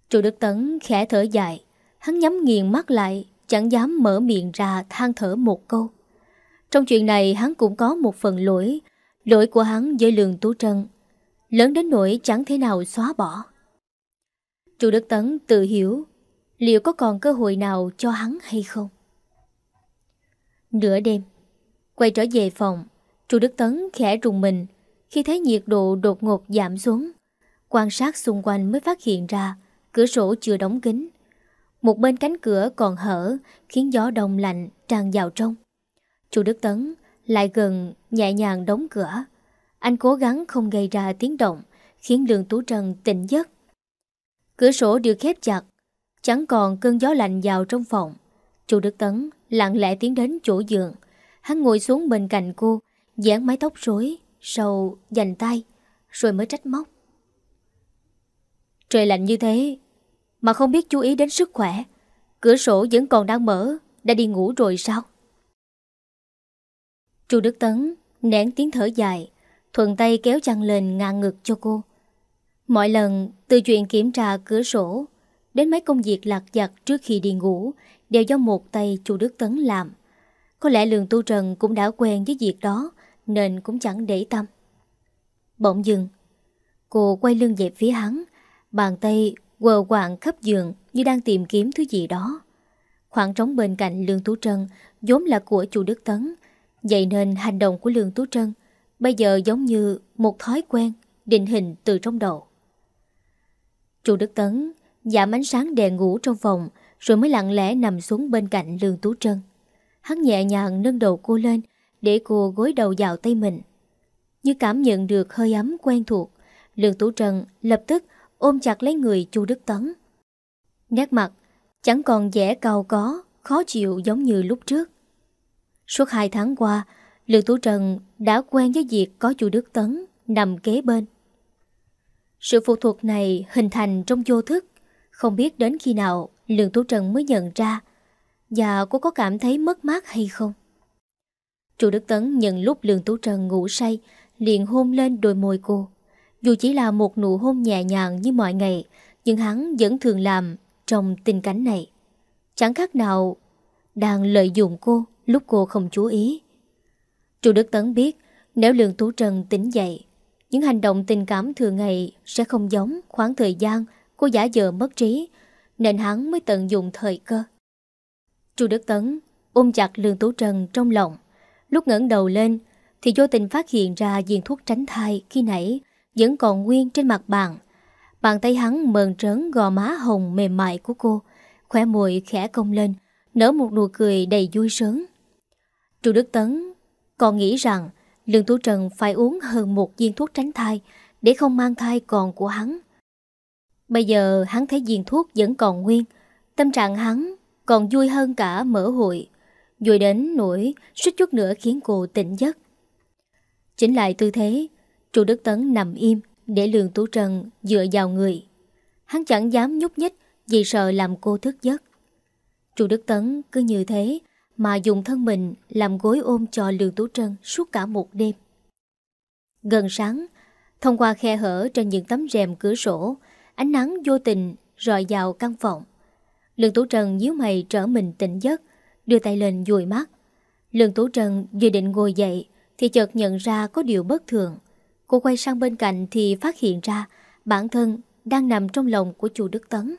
Chu Đức Tấn khẽ thở dài, hắn nhắm nghiền mắt lại, chẳng dám mở miệng ra than thở một câu. Trong chuyện này hắn cũng có một phần lỗi, lỗi của hắn với Lương Tú Trân, lớn đến nỗi chẳng thể nào xóa bỏ. Chu Đức Tấn tự hiểu liệu có còn cơ hội nào cho hắn hay không. Nửa đêm, quay trở về phòng, Chu Đức Tấn khẽ rùng mình khi thấy nhiệt độ đột ngột giảm xuống. Quan sát xung quanh mới phát hiện ra cửa sổ chưa đóng kín. Một bên cánh cửa còn hở khiến gió đông lạnh tràn vào trong. Chu Đức Tấn lại gần nhẹ nhàng đóng cửa. Anh cố gắng không gây ra tiếng động khiến Lương Tú Trần tỉnh giấc. Cửa sổ được khép chặt, chẳng còn cơn gió lạnh vào trong phòng. Chu Đức Tấn lặng lẽ tiến đến chỗ giường. Hắn ngồi xuống bên cạnh cô, dán mái tóc rối, sầu, dành tay, rồi mới trách móc. Trời lạnh như thế, mà không biết chú ý đến sức khỏe. Cửa sổ vẫn còn đang mở, đã đi ngủ rồi sao? Chu Đức Tấn nén tiếng thở dài, thuận tay kéo chăn lên ngang ngực cho cô. Mọi lần, từ chuyện kiểm tra cửa sổ, đến mấy công việc lặt vặt trước khi đi ngủ, đều do một tay Chu Đức Tấn làm. Có lẽ Lương Tu Trần cũng đã quen với việc đó, nên cũng chẳng để tâm. Bỗng dừng, cô quay lưng về phía hắn, bàn tay quờ quạng khắp giường như đang tìm kiếm thứ gì đó. Khoảng trống bên cạnh Lương Tú Trân vốn là của chu Đức Tấn, vậy nên hành động của Lương Tú Trân bây giờ giống như một thói quen định hình từ trong đầu. Chu Đức Tấn giảm ánh sáng đèn ngủ trong phòng rồi mới lặng lẽ nằm xuống bên cạnh Lương Tú Trân. Hắn nhẹ nhàng nâng đầu cô lên để cô gối đầu vào tay mình. Như cảm nhận được hơi ấm quen thuộc, Lương Tú Trân lập tức ôm chặt lấy người Chu Đức Tấn. Nét mặt chẳng còn vẻ cao có, khó chịu giống như lúc trước. Suốt hai tháng qua, Lương Tú Trần đã quen với việc có Chu Đức Tấn nằm kế bên. Sự phụ thuộc này hình thành trong vô thức, không biết đến khi nào Lương Tú Trần mới nhận ra và cô có cảm thấy mất mát hay không. Chu Đức Tấn nhận lúc Lương Tú Trần ngủ say liền hôn lên đôi môi cô. Dù chỉ là một nụ hôn nhẹ nhàng như mọi ngày, nhưng hắn vẫn thường làm trong tình cảnh này. Chẳng khác nào đang lợi dụng cô lúc cô không chú ý. Chu Đức Tấn biết nếu Lương Tú Trần tỉnh dậy, những hành động tình cảm thường ngày sẽ không giống khoảng thời gian cô giả dờ mất trí, nên hắn mới tận dụng thời cơ. Chu Đức Tấn ôm chặt Lương Tú Trần trong lòng. Lúc ngẩng đầu lên thì vô tình phát hiện ra viên thuốc tránh thai khi nãy vẫn còn nguyên trên mặt bàn. Bàn tay hắn mờn trớn gò má hồng mềm mại của cô, khỏe môi khẽ cong lên, nở một nụ cười đầy vui sướng Chu Đức Tấn còn nghĩ rằng Lương Tú Trần phải uống hơn một viên thuốc tránh thai để không mang thai còn của hắn. Bây giờ hắn thấy viên thuốc vẫn còn nguyên, tâm trạng hắn còn vui hơn cả mở hội, vui đến nỗi suýt chút nữa khiến cô tỉnh giấc. Chính lại tư thế, Chu Đức Tấn nằm im để Lương Tú Trần dựa vào người. Hắn chẳng dám nhúc nhích vì sợ làm cô thức giấc. Chu Đức Tấn cứ như thế mà dùng thân mình làm gối ôm cho Lương Tú Trân suốt cả một đêm. Gần sáng, thông qua khe hở trên những tấm rèm cửa sổ, ánh nắng vô tình rọi vào căn phòng. Lương Tú Trân nhíu mày trở mình tỉnh giấc, đưa tay lên dùi mắt. Lương Tú Trân vừa định ngồi dậy thì chợt nhận ra có điều bất thường. Cô quay sang bên cạnh thì phát hiện ra bản thân đang nằm trong lòng của chủ Đức Tấn.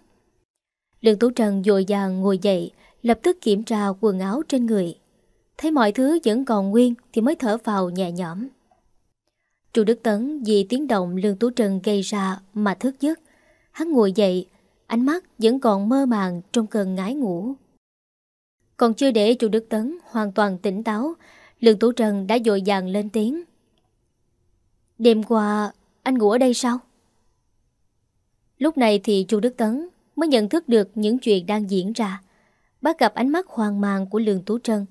Lương Tú Trân dội dàng ngồi dậy, lập tức kiểm tra quần áo trên người. Thấy mọi thứ vẫn còn nguyên thì mới thở vào nhẹ nhõm. Chu Đức Tấn vì tiếng động Lương Tú Trân gây ra mà thức giấc. Hắn ngồi dậy, ánh mắt vẫn còn mơ màng trong cơn ngái ngủ. Còn chưa để Chu Đức Tấn hoàn toàn tỉnh táo, Lương Tú Trân đã dội dàng lên tiếng. Đêm qua, anh ngủ ở đây sao? Lúc này thì Chu Đức Tấn mới nhận thức được những chuyện đang diễn ra. Bắt gặp ánh mắt hoang mang của Lương Tú Trân.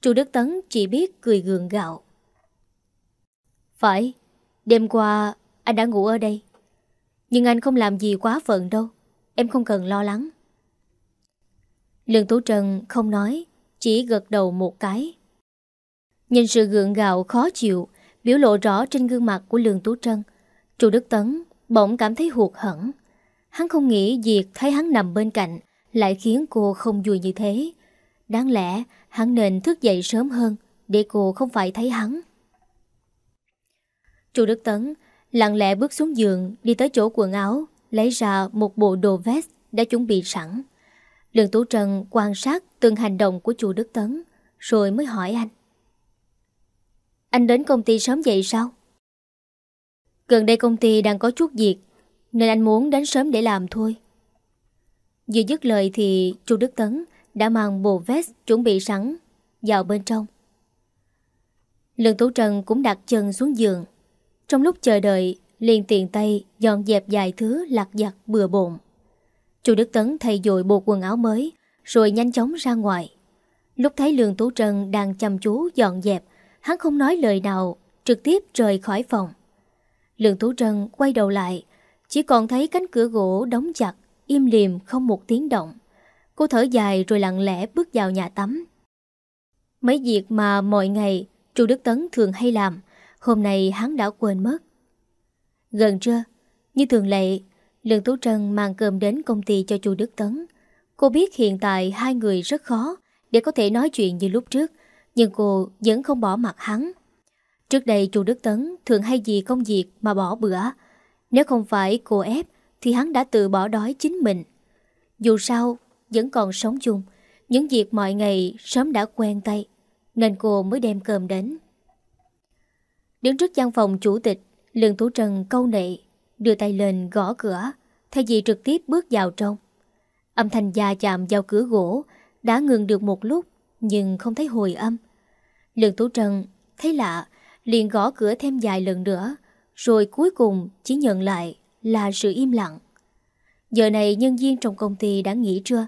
Chu Đức Tấn chỉ biết cười gượng gạo. Phải, đêm qua anh đã ngủ ở đây. Nhưng anh không làm gì quá phận đâu. Em không cần lo lắng. Lương Tú Trân không nói, chỉ gật đầu một cái. Nhìn sự gượng gạo khó chịu, biểu lộ rõ trên gương mặt của Lương Tú Trân. Chu Đức Tấn bỗng cảm thấy hụt hẫng. Hắn không nghĩ việc thấy hắn nằm bên cạnh lại khiến cô không vui như thế. Đáng lẽ hắn nên thức dậy sớm hơn để cô không phải thấy hắn. Chu Đức Tấn lặng lẽ bước xuống giường đi tới chỗ quần áo lấy ra một bộ đồ vest đã chuẩn bị sẵn. Lương Tú Trần quan sát từng hành động của chu Đức Tấn, rồi mới hỏi anh. Anh đến công ty sớm vậy sao? Gần đây công ty đang có chút việc, Nên anh muốn đến sớm để làm thôi Vừa dứt lời thì chu Đức Tấn Đã mang bộ vest chuẩn bị sẵn Vào bên trong Lương Tú Trần cũng đặt chân xuống giường Trong lúc chờ đợi liền tiền tay dọn dẹp vài thứ lạc giặt bừa bộn. Chu Đức Tấn thay dội bộ quần áo mới, Rồi nhanh chóng ra ngoài. Lúc thấy Lương Tú Trân đang chăm chú dọn dẹp, Hắn không nói lời nào, Trực tiếp rời khỏi phòng. Lương Tú Trân quay đầu lại, Chỉ còn thấy cánh cửa gỗ đóng chặt, Im liềm không một tiếng động. Cô thở dài rồi lặng lẽ bước vào nhà tắm. Mấy việc mà mọi ngày Chu Đức Tấn thường hay làm, Hôm nay hắn đã quên mất. Gần trưa Như thường lệ Lương Tú Trân mang cơm đến công ty cho chu Đức Tấn Cô biết hiện tại hai người rất khó Để có thể nói chuyện như lúc trước Nhưng cô vẫn không bỏ mặt hắn Trước đây chu Đức Tấn thường hay vì công việc mà bỏ bữa. Nếu không phải cô ép thì hắn đã tự bỏ đói chính mình. Dù sao, vẫn còn sống chung, những việc mọi ngày sớm đã quen tay, nên cô mới đem cơm đến. Đứng trước văn phòng chủ tịch, Lương Tú Trần câu nệ, đưa tay lên gõ cửa, thay vì trực tiếp bước vào trong. Âm thanh da chạm vào cửa gỗ, đã ngừng được một lúc, nhưng không thấy hồi âm. Lương Tú Trần thấy lạ, liền gõ cửa thêm vài lần nữa, rồi cuối cùng chỉ nhận lại là sự im lặng. Giờ này nhân viên trong công ty đã nghỉ trưa,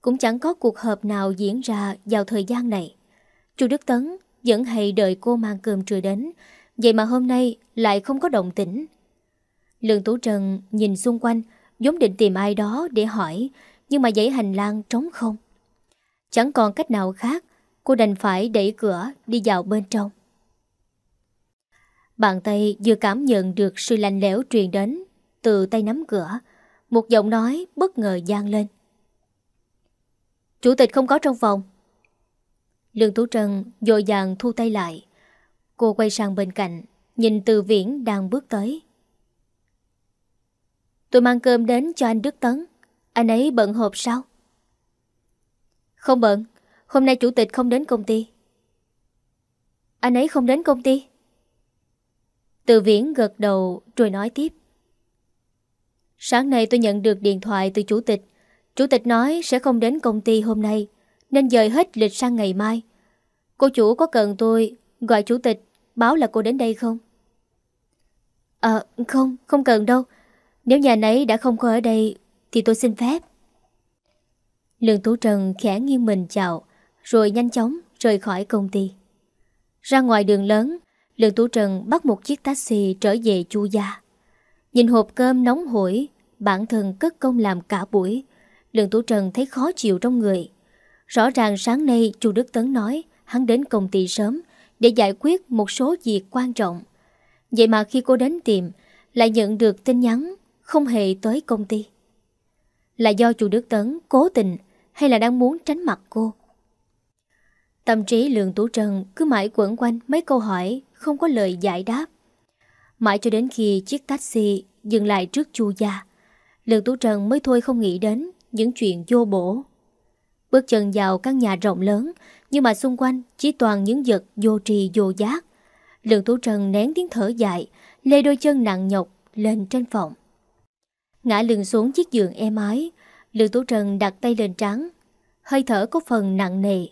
cũng chẳng có cuộc họp nào diễn ra vào thời gian này. Chu Đức Tấn vẫn hay đợi cô mang cơm trưa đến, vậy mà hôm nay lại không có động tĩnh. Lương Tú Trần nhìn xung quanh, giống định tìm ai đó để hỏi, nhưng mà dãy hành lang trống không. Chẳng còn cách nào khác, cô đành phải đẩy cửa đi vào bên trong. Bàn tay vừa cảm nhận được sự lạnh lẽo truyền đến từ tay nắm cửa. Một giọng nói bất ngờ gian lên. Chủ tịch không có trong phòng. Lương Tú Trần dội dàng thu tay lại. Cô quay sang bên cạnh, nhìn từ viễn đang bước tới. Tôi mang cơm đến cho anh Đức Tấn. Anh ấy bận hộp sao? Không bận. Hôm nay chủ tịch không đến công ty. Anh ấy không đến công ty? Từ viễn gật đầu rồi nói tiếp. Sáng nay tôi nhận được điện thoại từ chủ tịch. Chủ tịch nói sẽ không đến công ty hôm nay, nên dời hết lịch sang ngày mai. Cô chủ có cần tôi gọi chủ tịch báo là cô đến đây không? À, không, không cần đâu. Nếu nhà nấy đã không có ở đây, thì tôi xin phép. Lương Tú Trần khẽ nghiêng mình chào, rồi nhanh chóng rời khỏi công ty. Ra ngoài đường lớn, Lương Tú Trần bắt một chiếc taxi trở về Chu Gia. Nhìn hộp cơm nóng hổi, bản thân cất công làm cả buổi. Lương Tú Trần thấy khó chịu trong người. Rõ ràng sáng nay chu Đức Tấn nói hắn đến công ty sớm để giải quyết một số việc quan trọng. Vậy mà khi cô đến tìm, lại nhận được tin nhắn không hề tới công ty. Là do chủ Đức Tấn cố tình hay là đang muốn tránh mặt cô? Tâm trí Lương Tú Trần cứ mãi quẩn quanh mấy câu hỏi không có lời giải đáp. Mãi cho đến khi chiếc taxi dừng lại trước chu gia, Lương Tú Trần mới thôi không nghĩ đến những chuyện vô bổ. Bước chân vào căn nhà rộng lớn, nhưng mà xung quanh chỉ toàn những vật vô trì vô giác. Lương Tú Trần nén tiếng thở dài, lê đôi chân nặng nhọc lên trên phòng. Ngã lưng xuống chiếc giường êm ái, Lương Tú Trần đặt tay lên trắng, hơi thở có phần nặng nề.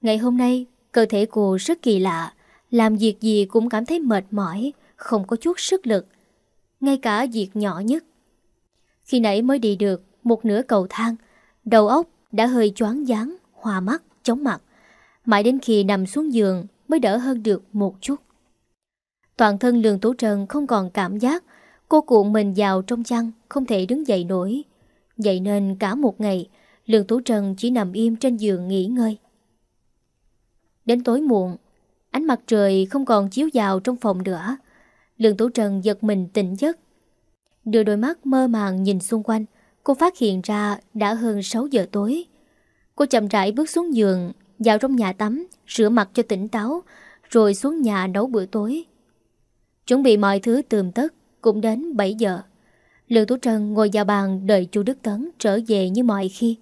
Ngày hôm nay, cơ thể cô rất kỳ lạ, làm việc gì cũng cảm thấy mệt mỏi, không có chút sức lực. Ngay cả việc nhỏ nhất. Khi nãy mới đi được một nửa cầu thang, đầu óc đã hơi choáng váng, hoa mắt, chóng mặt. Mãi đến khi nằm xuống giường mới đỡ hơn được một chút. Toàn thân Lương tố trần không còn cảm giác, cô cuộn mình vào trong chăn, không thể đứng dậy nổi. Vậy nên cả một ngày, Lương Tú Trần chỉ nằm im trên giường nghỉ ngơi. Đến tối muộn, ánh mặt trời không còn chiếu vào trong phòng nữa. Lương Tú Trần giật mình tỉnh giấc. Đưa đôi mắt mơ màng nhìn xung quanh, cô phát hiện ra đã hơn 6 giờ tối. Cô chậm rãi bước xuống giường, vào trong nhà tắm, rửa mặt cho tỉnh táo, rồi xuống nhà nấu bữa tối. Chuẩn bị mọi thứ tươm tất, cũng đến 7 giờ. Lương Tú Trân ngồi vào bàn đợi chú Đức Tấn trở về như mọi khi.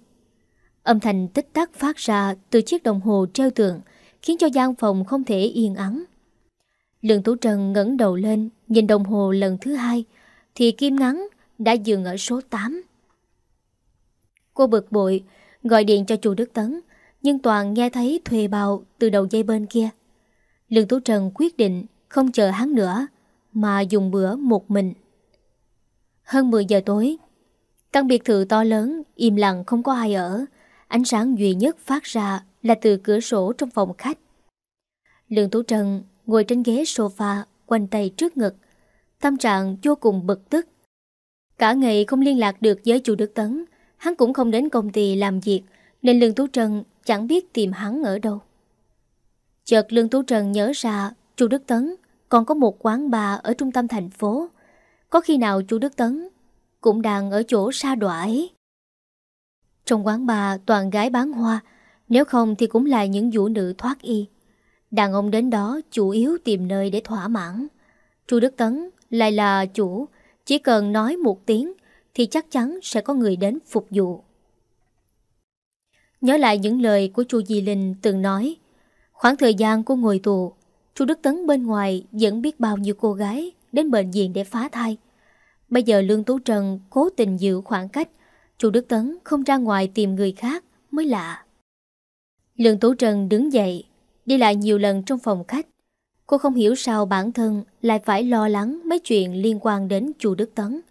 Âm thanh tích tắc phát ra từ chiếc đồng hồ treo tường, khiến cho gian phòng không thể yên ắng. Lương Tú Trân ngẩng đầu lên, nhìn đồng hồ lần thứ hai, thì kim ngắn đã dừng ở số 8. Cô bực bội, gọi điện cho chú Đức Tấn, nhưng Toàn nghe thấy thuê bào từ đầu dây bên kia. Lương Tú Trần quyết định không chờ hắn nữa, mà dùng bữa một mình. Hơn 10 giờ tối, căn biệt thự to lớn, im lặng không có ai ở, ánh sáng duy nhất phát ra là từ cửa sổ trong phòng khách. Lương Tú Trần ngồi trên ghế sofa, quanh tay trước ngực, tâm trạng vô cùng bực tức. Cả ngày không liên lạc được với chủ Đức Tấn, hắn cũng không đến công ty làm việc, nên Lương Tú trân chẳng biết tìm hắn ở đâu. Chợt Lương Tú trân nhớ ra chu Đức Tấn còn có một quán bar ở trung tâm thành phố. Có khi nào chú Đức Tấn cũng đang ở chỗ xa đọa ấy? Trong quán bar toàn gái bán hoa, nếu không thì cũng là những vũ nữ thoát y. Đàn ông đến đó chủ yếu tìm nơi để thỏa mãn. Chu Đức Tấn lại là chủ, chỉ cần nói một tiếng thì chắc chắn sẽ có người đến phục vụ. Nhớ lại những lời của chu Di Linh từng nói, khoảng thời gian cô ngồi tù, Chu Đức Tấn bên ngoài vẫn biết bao nhiêu cô gái đến bệnh viện để phá thai. Bây giờ Lương Tú Trần cố tình giữ khoảng cách, Chu Đức Tấn không ra ngoài tìm người khác mới lạ. Lương Tú Trần đứng dậy, đi lại nhiều lần trong phòng khách. Cô không hiểu sao bản thân lại phải lo lắng mấy chuyện liên quan đến Chu Đức Tấn.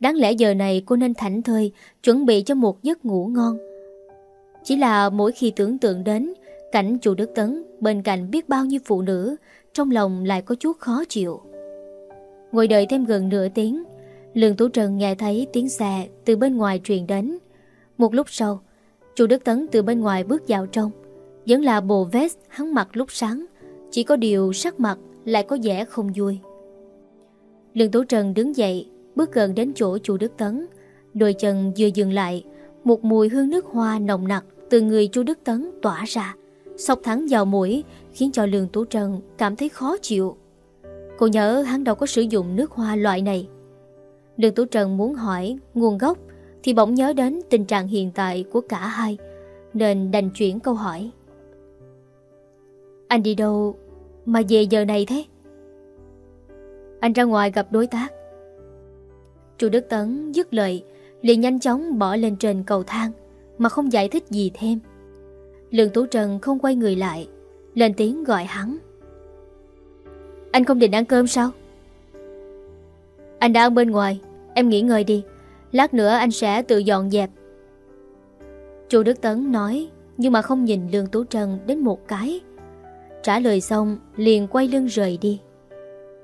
Đáng lẽ giờ này cô nên thảnh thơi, chuẩn bị cho một giấc ngủ ngon. Chỉ là mỗi khi tưởng tượng đến cảnh chủ Đức Tấn bên cạnh biết bao nhiêu phụ nữ, trong lòng lại có chút khó chịu. Ngồi đợi thêm gần nửa tiếng, Lương Tú Trần nghe thấy tiếng xe từ bên ngoài truyền đến. Một lúc sau, Chủ Đức Tấn từ bên ngoài bước vào trong. Vẫn là bộ vest hắn mặc lúc sáng, chỉ có điều sắc mặt lại có vẻ không vui. Lương Tú Trần đứng dậy, bước gần đến chỗ Chu Đức Tấn. Đôi chân vừa dừng lại, một mùi hương nước hoa nồng nặc từ người Chu Đức Tấn tỏa ra, sọc thẳng vào mũi, khiến cho Lương Tú Trần cảm thấy khó chịu. Cô nhớ hắn đâu có sử dụng nước hoa loại này. Lương Tú Trần muốn hỏi nguồn gốc thì bỗng nhớ đến tình trạng hiện tại của cả hai, nên đành chuyển câu hỏi. Anh đi đâu mà về giờ này thế? Anh ra ngoài gặp đối tác. Chu Đức Tấn dứt lời, liền nhanh chóng bỏ lên trên cầu thang, mà không giải thích gì thêm. Lương Tú Trần không quay người lại, lên tiếng gọi hắn. Anh không định ăn cơm sao? Anh đã ăn bên ngoài, em nghỉ ngơi đi, lát nữa anh sẽ tự dọn dẹp. Chu Đức Tấn nói, nhưng mà không nhìn Lương Tú Trần đến một cái. Trả lời xong, liền quay lưng rời đi.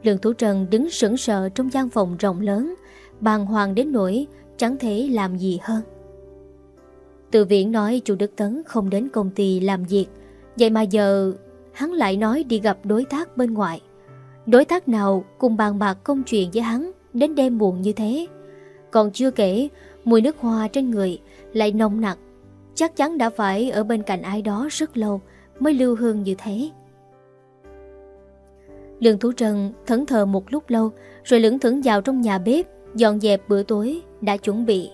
Lương Tú Trần đứng sững sờ trong gian phòng rộng lớn, bàng hoàng đến nỗi chẳng thể làm gì hơn. Từ viễn nói chủ Đức Tấn không đến công ty làm việc, vậy mà giờ hắn lại nói đi gặp đối tác bên ngoài. Đối tác nào cùng bàn bạc công chuyện với hắn đến đêm muộn như thế. Còn chưa kể, mùi nước hoa trên người lại nồng nặc. Chắc chắn đã phải ở bên cạnh ai đó rất lâu mới lưu hương như thế. Lương Thú Trần thẫn thờ một lúc lâu rồi lững thững vào trong nhà bếp dọn dẹp bữa tối đã chuẩn bị.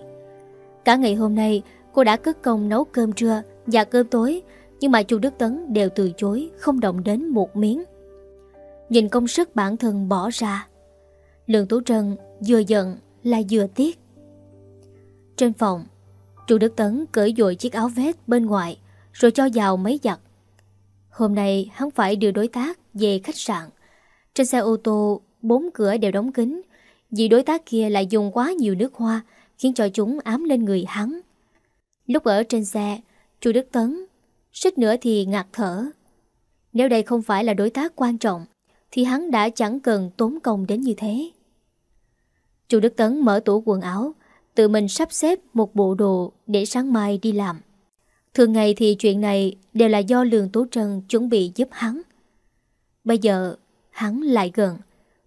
Cả ngày hôm nay, cô đã cất công nấu cơm trưa và cơm tối, nhưng mà chu Đức Tấn đều từ chối, không động đến một miếng. Nhìn công sức bản thân bỏ ra, Lương Tú Trân vừa giận lại vừa tiếc Trên phòng, Chu Đức Tấn cởi dội chiếc áo vest bên ngoài, Rồi cho vào mấy giặt Hôm nay hắn phải đưa đối tác về khách sạn Trên xe ô tô, Bốn cửa đều đóng kín vì đối tác kia lại dùng quá nhiều nước hoa Khiến cho chúng ám lên người hắn Lúc ở trên xe Chu Đức Tấn Xích nữa thì ngạt thở Nếu đây không phải là đối tác quan trọng thì hắn đã chẳng cần tốn công đến như thế. Chu Đức Tấn mở tủ quần áo, Tự mình sắp xếp một bộ đồ để sáng mai đi làm. Thường ngày thì chuyện này đều là do lường Tố Trân chuẩn bị giúp hắn. Bây giờ hắn lại gần.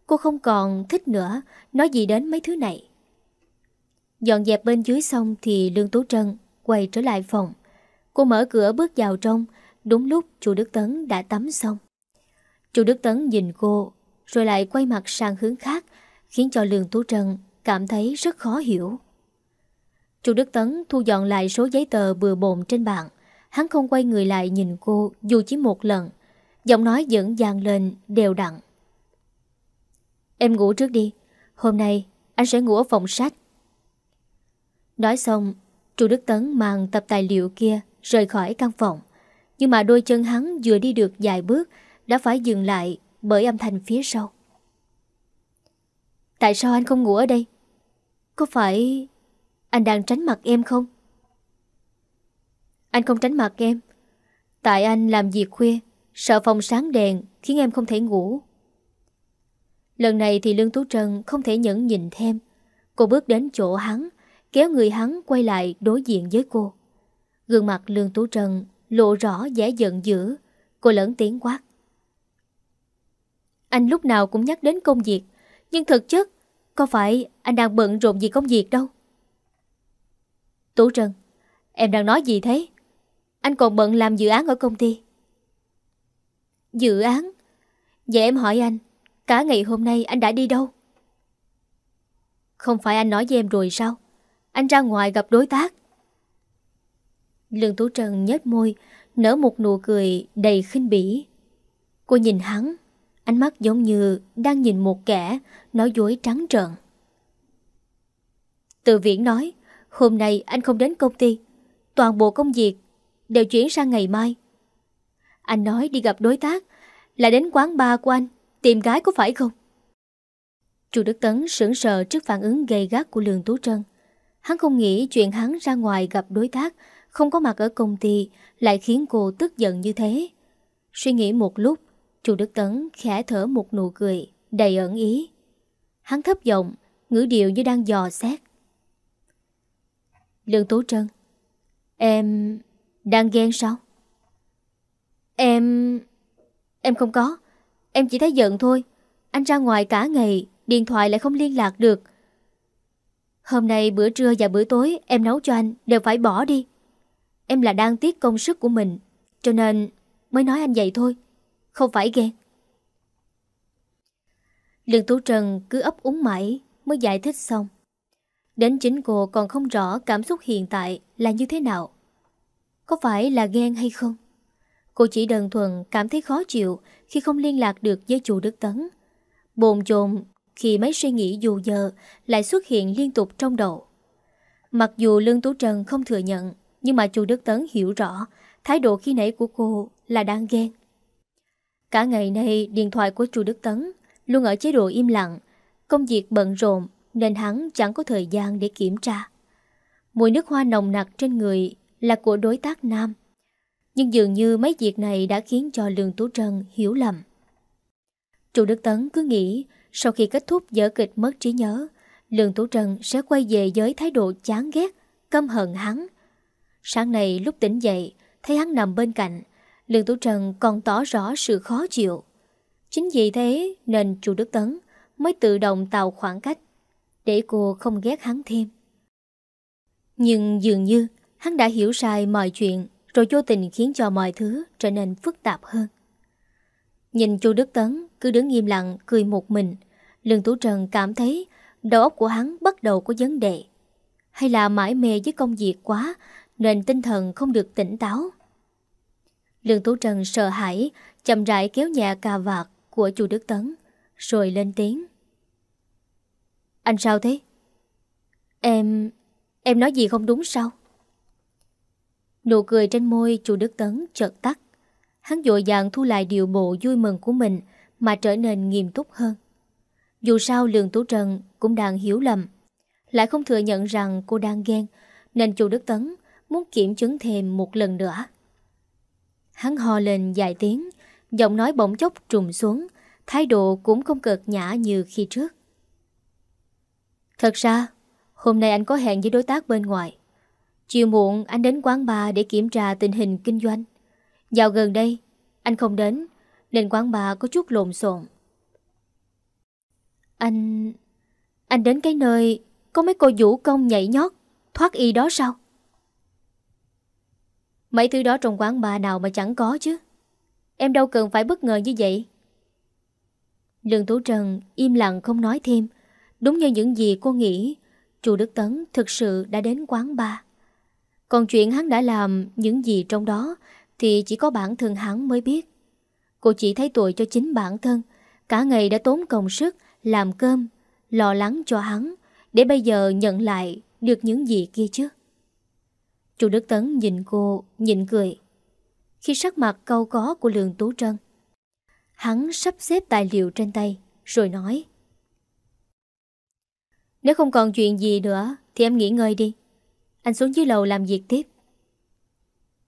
Cô không còn thích nữa nói gì đến mấy thứ này. Dọn dẹp bên dưới xong thì Lương Tố Trân quay trở lại phòng. Cô mở cửa bước vào trong, đúng lúc chú Đức Tấn đã tắm xong. Chú Đức Tấn nhìn cô, rồi lại quay mặt sang hướng khác, khiến cho Lương Tố Trân cảm thấy rất khó hiểu. Chú Đức Tấn thu dọn lại số giấy tờ bừa bộn trên bàn. Hắn không quay người lại nhìn cô dù chỉ một lần. Giọng nói vẫn dàn lên đều đặn. Em ngủ trước đi. Hôm nay anh sẽ ngủ ở phòng sách. Nói xong, chú Đức Tấn mang tập tài liệu kia rời khỏi căn phòng. Nhưng mà đôi chân hắn vừa đi được vài bước đã phải dừng lại bởi âm thanh phía sau. Tại sao anh không ngủ ở đây? Có phải anh đang tránh mặt em không? Anh không tránh mặt em. Tại anh làm việc khuya, sợ phòng sáng đèn khiến em không thể ngủ. Lần này thì Lương Tú Trân không thể nhẫn nhìn thêm. Cô bước đến chỗ hắn, kéo người hắn quay lại đối diện với cô. Gương mặt Lương Tú Trân lộ rõ vẻ giận dữ. Cô lớn tiếng quát. Anh lúc nào cũng nhắc đến công việc, nhưng thực chất, có phải anh đang bận rộn gì công việc đâu? Tú Trân, em đang nói gì thế? Anh còn bận làm dự án ở công ty. Dự án? Vậy em hỏi anh, cả ngày hôm nay anh đã đi đâu? Không phải anh nói với em rồi sao? Anh ra ngoài gặp đối tác. Lương Tú trần nhếch môi, nở một nụ cười đầy khinh bỉ. Cô nhìn hắn, ánh mắt giống như đang nhìn một kẻ nói dối trắng trợn. Từ viễn nói, Hôm nay anh không đến công ty Toàn bộ công việc Đều chuyển sang ngày mai Anh nói đi gặp đối tác Là đến quán bar của anh Tìm gái có phải không? Chu Đức Tấn sững sờ trước phản ứng gay gắt của Lương Tú Trân. Hắn không nghĩ chuyện hắn ra ngoài gặp đối tác, Không có mặt ở công ty, Lại khiến cô tức giận như thế. Suy nghĩ một lúc, Chu Đức Tấn khẽ thở một nụ cười, Đầy ẩn ý. Hắn thấp giọng, Ngữ điệu như đang dò xét. Lương Tú Trân, Em... đang ghen sao? Em... Em không có. Em chỉ thấy giận thôi. Anh ra ngoài cả ngày, Điện thoại lại không liên lạc được. Hôm nay bữa trưa và bữa tối, Em nấu cho anh, đều phải bỏ đi. Em là đang tiếc công sức của mình, Cho nên mới nói anh vậy thôi. Không phải ghen. Lương Tú Trần cứ ấp úng mãi, Mới giải thích xong. Đến chính cô còn không rõ cảm xúc hiện tại là như thế nào. Có phải là ghen hay không? Cô chỉ đơn thuần cảm thấy khó chịu khi không liên lạc được với chủ Đức Tấn. Bồn chồn khi mấy suy nghĩ dù giờ lại xuất hiện liên tục trong đầu. Mặc dù Lương Tú Trần không thừa nhận, nhưng mà chủ Đức Tấn hiểu rõ thái độ khi nãy của cô là đang ghen. Cả ngày nay điện thoại của chủ Đức Tấn luôn ở chế độ im lặng, công việc bận rộn nên hắn chẳng có thời gian để kiểm tra. Mùi nước hoa nồng nặc trên người là của đối tác nam. Nhưng dường như mấy việc này đã khiến cho Lương Tú Trân hiểu lầm. Trụ Đức Tấn cứ nghĩ sau khi kết thúc vở kịch mất trí nhớ, Lương Tú Trân sẽ quay về với thái độ chán ghét, căm hận hắn. Sáng nay lúc tỉnh dậy, thấy hắn nằm bên cạnh, Lương Tú Trân còn tỏ rõ sự khó chịu. Chính vì thế nên chủ Đức Tấn mới tự động tạo khoảng cách để cô không ghét hắn thêm. Nhưng dường như hắn đã hiểu sai mọi chuyện rồi vô tình khiến cho mọi thứ trở nên phức tạp hơn. Nhìn chu Đức Tấn cứ đứng im lặng cười một mình, Lương Tú Trần cảm thấy đầu óc của hắn bắt đầu có vấn đề. Hay là mãi mê với công việc quá nên tinh thần không được tỉnh táo. Lương Tú Trần sợ hãi, chậm rãi kéo nhẹ cà vạt của chu Đức Tấn, rồi lên tiếng. Anh sao thế? Em... em nói gì không đúng sao? Nụ cười trên môi chủ Đức Tấn chợt tắt. Hắn dội dàng thu lại điều bộ vui mừng của mình mà trở nên nghiêm túc hơn. Dù sao Lương Tú Trần cũng đang hiểu lầm. Lại không thừa nhận rằng cô đang ghen nên chủ Đức Tấn muốn kiểm chứng thêm một lần nữa. Hắn ho lên vài tiếng, giọng nói bỗng chốc trùng xuống, thái độ cũng không cợt nhã như khi trước. Thật ra, Hôm nay anh có hẹn với đối tác bên ngoài. Chiều muộn anh đến quán bar để kiểm tra tình hình kinh doanh. Dạo gần đây, anh không đến, nên quán bar có chút lộn xộn. Anh... Anh đến cái nơi có mấy cô vũ công nhảy nhót, thoát y đó sao? Mấy thứ đó trong quán bar nào mà chẳng có chứ. Em đâu cần phải bất ngờ như vậy. Lương Tú Trần im lặng không nói thêm. Đúng như những gì cô nghĩ, chú Đức Tấn thực sự đã đến quán bar. Còn chuyện hắn đã làm những gì trong đó thì chỉ có bản thân hắn mới biết. Cô chỉ thấy tội cho chính bản thân, cả ngày đã tốn công sức làm cơm, lo lắng cho hắn, để bây giờ nhận lại được những gì kia chứ. Chu Đức Tấn nhìn cô, nhìn cười. Khi sắc mặt câu có của Lương Tú Trân, hắn sắp xếp tài liệu trên tay, rồi nói. Nếu không còn chuyện gì nữa, thì em nghỉ ngơi đi. Anh xuống dưới lầu làm việc tiếp.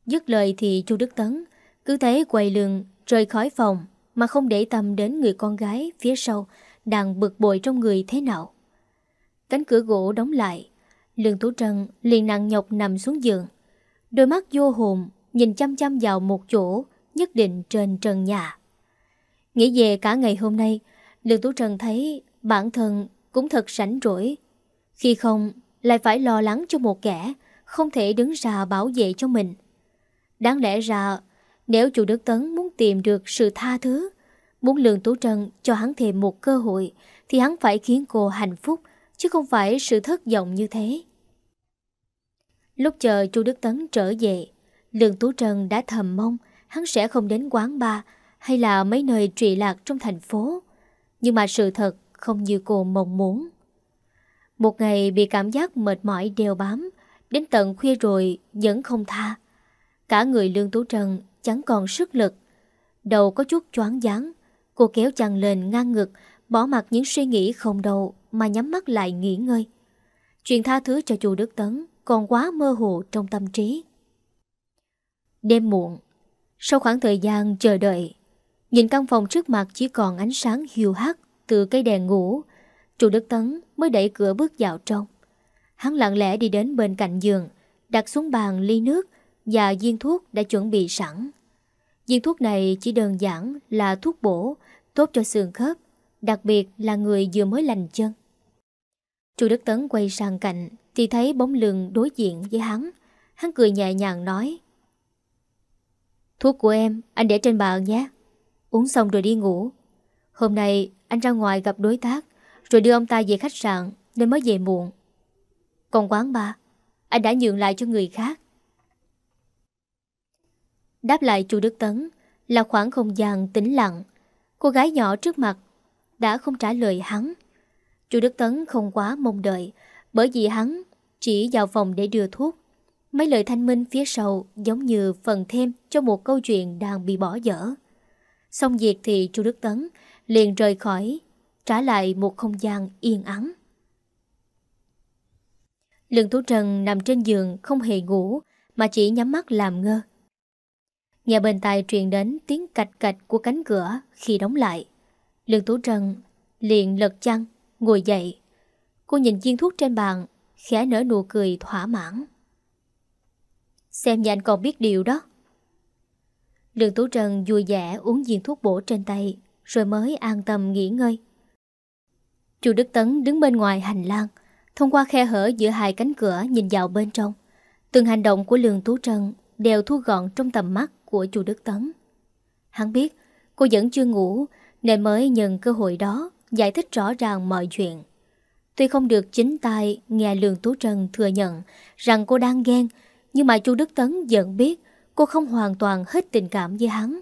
Dứt lời thì Chu Đức Tấn cứ thế quay lưng rời khỏi phòng mà không để tâm đến người con gái phía sau đang bực bội trong người thế nào. Cánh cửa gỗ đóng lại, Lương Tú Trân liền nặng nhọc nằm xuống giường. Đôi mắt vô hồn nhìn chăm chăm vào một chỗ nhất định trên trần nhà. Nghĩ về cả ngày hôm nay, Lương Tú Trân thấy bản thân cũng thật sảnh rỗi. Khi không, lại phải lo lắng cho một kẻ không thể đứng ra bảo vệ cho mình. Đáng lẽ ra, nếu chủ Đức Tấn muốn tìm được sự tha thứ, muốn Lương Tú Trân cho hắn thêm một cơ hội, thì hắn phải khiến cô hạnh phúc, chứ không phải sự thất vọng như thế. Lúc chờ chu Đức Tấn trở về, Lương Tú Trân đã thầm mong hắn sẽ không đến quán bar hay là mấy nơi trụy lạc trong thành phố. Nhưng mà sự thật không như cô mong muốn. Một ngày bị cảm giác mệt mỏi đeo bám, đến tận khuya rồi vẫn không tha. Cả người Lương Tú trần chẳng còn sức lực. Đầu có chút choáng váng, cô kéo chăn lên ngang ngực, bỏ mặc những suy nghĩ không đầu mà nhắm mắt lại nghỉ ngơi. Chuyện tha thứ cho chùa Đức Tấn còn quá mơ hồ trong tâm trí. Đêm muộn, sau khoảng thời gian chờ đợi, nhìn căn phòng trước mặt chỉ còn ánh sáng hiu hắt từ cây đèn ngủ, chu Đức Tấn mới đẩy cửa bước vào trong. Hắn lặng lẽ đi đến bên cạnh giường, đặt xuống bàn ly nước và viên thuốc đã chuẩn bị sẵn. Viên thuốc này chỉ đơn giản là thuốc bổ, tốt cho xương khớp, đặc biệt là người vừa mới lành chân. Chu Đức Tấn quay sang cạnh thì thấy bóng lưng đối diện với hắn. Hắn cười nhẹ nhàng nói Thuốc của em anh để trên bàn nhé. Uống xong rồi đi ngủ. Hôm nay anh ra ngoài gặp đối tác rồi đưa ông ta về khách sạn nên mới về muộn. Còn quán ba, anh đã nhượng lại cho người khác. Đáp lại chu Đức Tấn là khoảng không gian tĩnh lặng. Cô gái nhỏ trước mặt đã không trả lời hắn. Chu Đức Tấn không quá mong đợi bởi vì hắn chỉ vào phòng để đưa thuốc. Mấy lời thanh minh phía sau giống như phần thêm cho một câu chuyện đang bị bỏ dở. Xong việc thì Chu Đức Tấn liền rời khỏi, trả lại một không gian yên ắng. Lương Tú Trần nằm trên giường không hề ngủ mà chỉ nhắm mắt làm ngơ. Nghe bên tai truyền đến tiếng cạch cạch của cánh cửa khi đóng lại. Lương Tú Trần liền lật chăn, ngồi dậy. Cô nhìn viên thuốc trên bàn, khẽ nở nụ cười thỏa mãn. Xem như anh còn biết điều đó. Lương Tú Trần vui vẻ uống viên thuốc bổ trên tay, rồi mới an tâm nghỉ ngơi. Chu Đức Tấn đứng bên ngoài hành lang, thông qua khe hở giữa hai cánh cửa nhìn vào bên trong. Từng hành động của Lương Tú trân đều thu gọn trong tầm mắt của chu Đức Tấn. Hắn biết cô vẫn chưa ngủ nên mới nhận cơ hội đó giải thích rõ ràng mọi chuyện. Tuy không được chính tay nghe Lương Tú Trân thừa nhận rằng cô đang ghen, nhưng mà chu Đức Tấn vẫn biết cô không hoàn toàn hết tình cảm với hắn.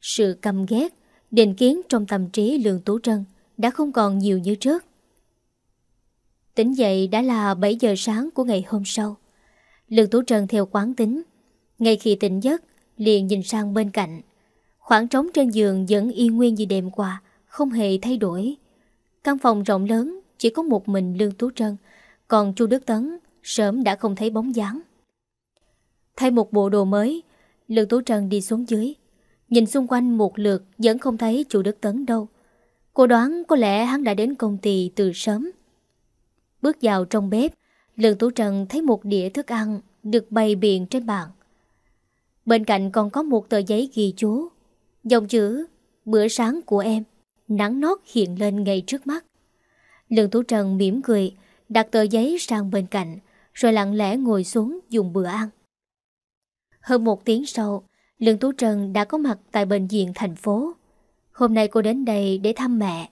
Sự căm ghét, định kiến trong tâm trí Lương Tú Trân đã không còn nhiều như trước. Tỉnh dậy đã là 7 giờ sáng của ngày hôm sau. Lương Tú Trân theo quán tính. Ngay khi tỉnh giấc, liền nhìn sang bên cạnh. Khoảng trống trên giường vẫn y nguyên như đêm qua, không hề thay đổi. Căn phòng rộng lớn chỉ có một mình Lương Tú Trân, còn Chu Đức Tấn sớm đã không thấy bóng dáng. Thay một bộ đồ mới, Lương Tú Trân đi xuống dưới. Nhìn xung quanh một lượt vẫn không thấy Chu Đức Tấn đâu. Cô đoán có lẽ hắn đã đến công ty từ sớm. Bước vào trong bếp, Lương Tú Trần thấy một đĩa thức ăn được bày biện trên bàn. Bên cạnh còn có một tờ giấy ghi chú. Dòng chữ Bữa sáng của em Nắng nót hiện lên ngay trước mắt. Lương Tú Trần mỉm cười đặt tờ giấy sang bên cạnh rồi lặng lẽ ngồi xuống dùng bữa ăn. Hơn một tiếng sau, Lương Tú Trần đã có mặt tại bệnh viện thành phố. Hôm nay cô đến đây để thăm mẹ.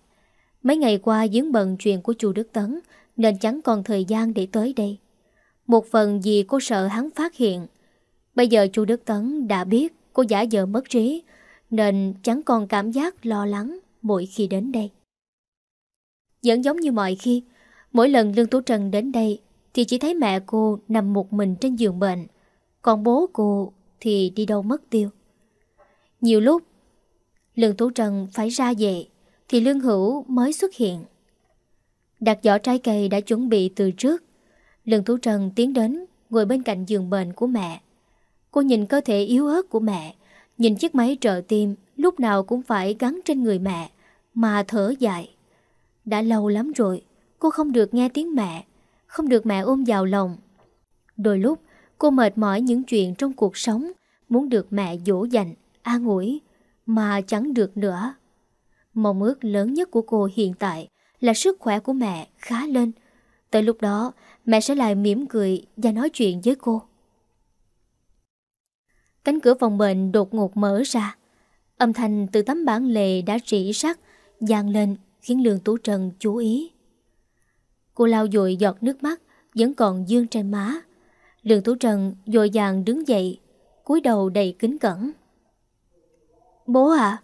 Mấy ngày qua dướng bận chuyện của chú Đức Tấn nên chẳng còn thời gian để tới đây. Một phần vì cô sợ hắn phát hiện. Bây giờ chú Đức Tấn đã biết cô giả vờ mất trí nên chẳng còn cảm giác lo lắng mỗi khi đến đây. Vẫn giống như mọi khi, mỗi lần Lương Tú Trần đến đây thì chỉ thấy mẹ cô nằm một mình trên giường bệnh, còn bố cô thì đi đâu mất tiêu. Nhiều lúc, Lương Tú Trần phải ra về thì Lương Hữu mới xuất hiện. Đặt giỏ trái cây đã chuẩn bị từ trước. Lương Tú Trần tiến đến ngồi bên cạnh giường bệnh của mẹ. Cô nhìn cơ thể yếu ớt của mẹ, nhìn chiếc máy trợ tim lúc nào cũng phải gắn trên người mẹ, mà thở dài. Đã lâu lắm rồi, cô không được nghe tiếng mẹ, không được mẹ ôm vào lòng. Đôi lúc, cô mệt mỏi những chuyện trong cuộc sống, muốn được mẹ dỗ dành, an ủi, mà chẳng được nữa. Mong ước lớn nhất của cô hiện tại là sức khỏe của mẹ khá lên. Tới lúc đó, mẹ sẽ lại mỉm cười và nói chuyện với cô. Cánh cửa phòng bệnh đột ngột mở ra. Âm thanh từ tấm bản lề đã rỉ sắt, dàn lên khiến Lương Tú Trần chú ý. Cô lau dội giọt nước mắt vẫn còn dương trên má. Lương Tú Trần dội dàng đứng dậy, cúi đầu đầy kính cẩn. Bố à?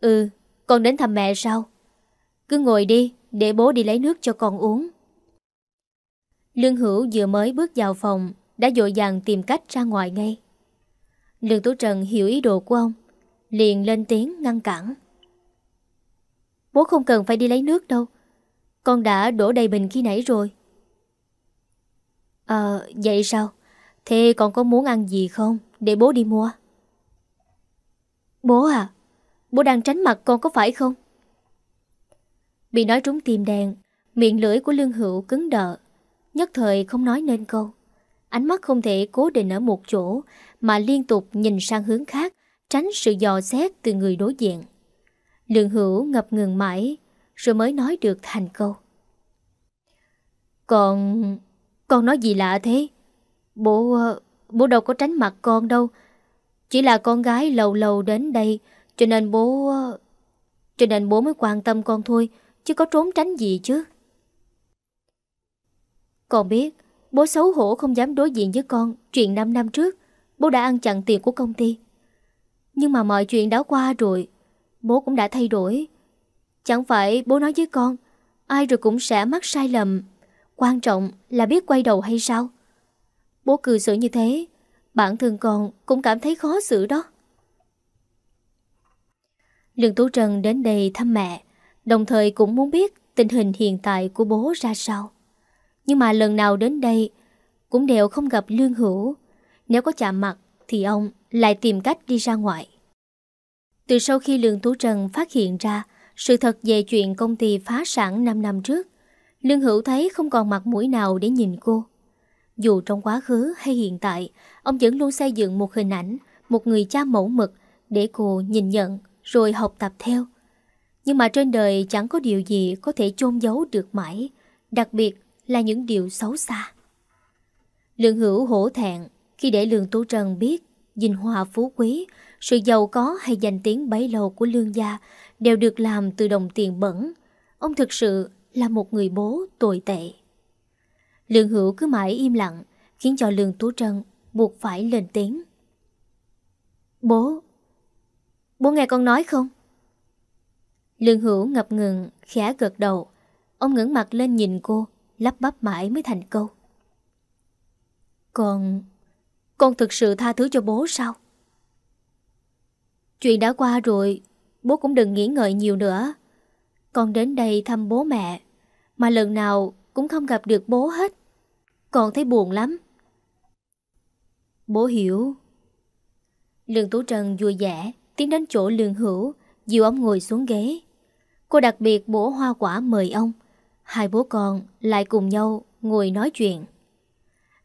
Ừ, con đến thăm mẹ sao? Cứ ngồi đi, để bố đi lấy nước cho con uống. Lương Hữu vừa mới bước vào phòng, đã dội dàng tìm cách ra ngoài ngay. Lương Tú Trần hiểu ý đồ của ông, liền lên tiếng ngăn cản. Bố không cần phải đi lấy nước đâu, con đã đổ đầy bình khi nãy rồi. Ờ, vậy sao? Thế con có muốn ăn gì không? Để bố đi mua. Bố à, bố đang tránh mặt con có phải không? Bị nói trúng tim đèn, miệng lưỡi của lương hữu cứng đờ. Nhất thời không nói nên câu. Ánh mắt không thể cố định ở một chỗ mà liên tục nhìn sang hướng khác, tránh sự dò xét từ người đối diện. Lương hữu ngập ngừng mãi, rồi mới nói được thành câu. Còn... con nói gì lạ thế? Bố... bố đâu có tránh mặt con đâu. Chỉ là con gái lâu lâu đến đây, cho nên bố... Cho nên bố mới quan tâm con thôi, chứ có trốn tránh gì chứ. Con biết, bố xấu hổ không dám đối diện với con chuyện 5 năm trước. Bố đã ăn chặn tiền của công ty. Nhưng mà mọi chuyện đã qua rồi, bố cũng đã thay đổi. Chẳng phải bố nói với con Ai rồi cũng sẽ mắc sai lầm Quan trọng là biết quay đầu hay sao Bố cười xử như thế Bản thân con cũng cảm thấy khó xử đó. Lương Tú Trần đến đây thăm mẹ Đồng thời cũng muốn biết Tình hình hiện tại của bố ra sao. Nhưng mà lần nào đến đây Cũng đều không gặp Lương Hữu. Nếu có chạm mặt Thì ông lại tìm cách đi ra ngoài. Từ sau khi Lương Tú Trần phát hiện ra sự thật về chuyện công ty phá sản 5 năm trước, Lương Hữu thấy không còn mặt mũi nào để nhìn cô. Dù trong quá khứ hay hiện tại, ông vẫn luôn xây dựng một hình ảnh, một người cha mẫu mực để cô nhìn nhận rồi học tập theo. Nhưng mà trên đời chẳng có điều gì có thể chôn giấu được mãi, đặc biệt là những điều xấu xa. Lương Hữu hổ thẹn khi để Lương Tú Trần biết dinh hòa phú quý, sự giàu có hay danh tiếng bấy lâu của Lương gia đều được làm từ đồng tiền bẩn. Ông thực sự là một người bố tồi tệ. Lương Hữu cứ mãi im lặng, khiến cho Lương Tú Trân buộc phải lên tiếng. Bố, bố nghe con nói không? Lương Hữu ngập ngừng, khẽ gật đầu. Ông ngẩng mặt lên nhìn cô, lắp bắp mãi mới thành câu. Con... con thực sự tha thứ cho bố sao? Chuyện đã qua rồi, Bố cũng đừng nghĩ ngợi nhiều nữa Con đến đây thăm bố mẹ Mà lần nào cũng không gặp được bố hết Con thấy buồn lắm Bố hiểu Lương Tú Trần vui vẻ Tiến đến chỗ lương hữu Dìu ông ngồi xuống ghế Cô đặc biệt bổ hoa quả mời ông Hai bố con lại cùng nhau ngồi nói chuyện.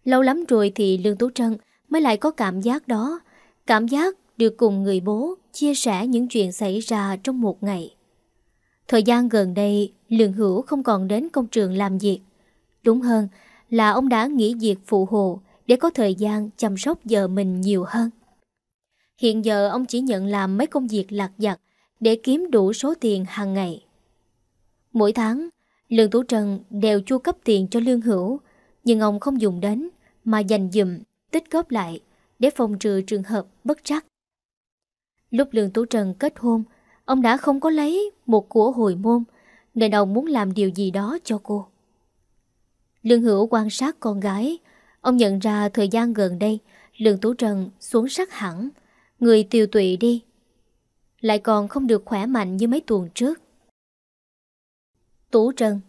Lâu lắm rồi thì Lương Tú Trân mới lại có cảm giác đó. Cảm giác được cùng người bố chia sẻ những chuyện xảy ra trong một ngày. Thời gian gần đây, Lương Hữu không còn đến công trường làm việc. Đúng hơn là ông đã nghỉ việc phụ hồ để có thời gian chăm sóc vợ mình nhiều hơn. Hiện giờ ông chỉ nhận làm mấy công việc lặt vặt để kiếm đủ số tiền hàng ngày. Mỗi tháng, Lương Tú Trân đều chu cấp tiền cho Lương Hữu, nhưng ông không dùng đến mà dành dùm, tích góp lại để phòng trừ trường hợp bất trắc. Lúc Lương Tú Trân kết hôn, ông đã không có lấy một của hồi môn nên ông muốn làm điều gì đó cho cô. Lương Hữu quan sát con gái, ông nhận ra thời gian gần đây Lương Tú trần xuống sắc hẳn, người tiêu tụy đi. Lại còn không được khỏe mạnh như mấy tuần trước. Tú trần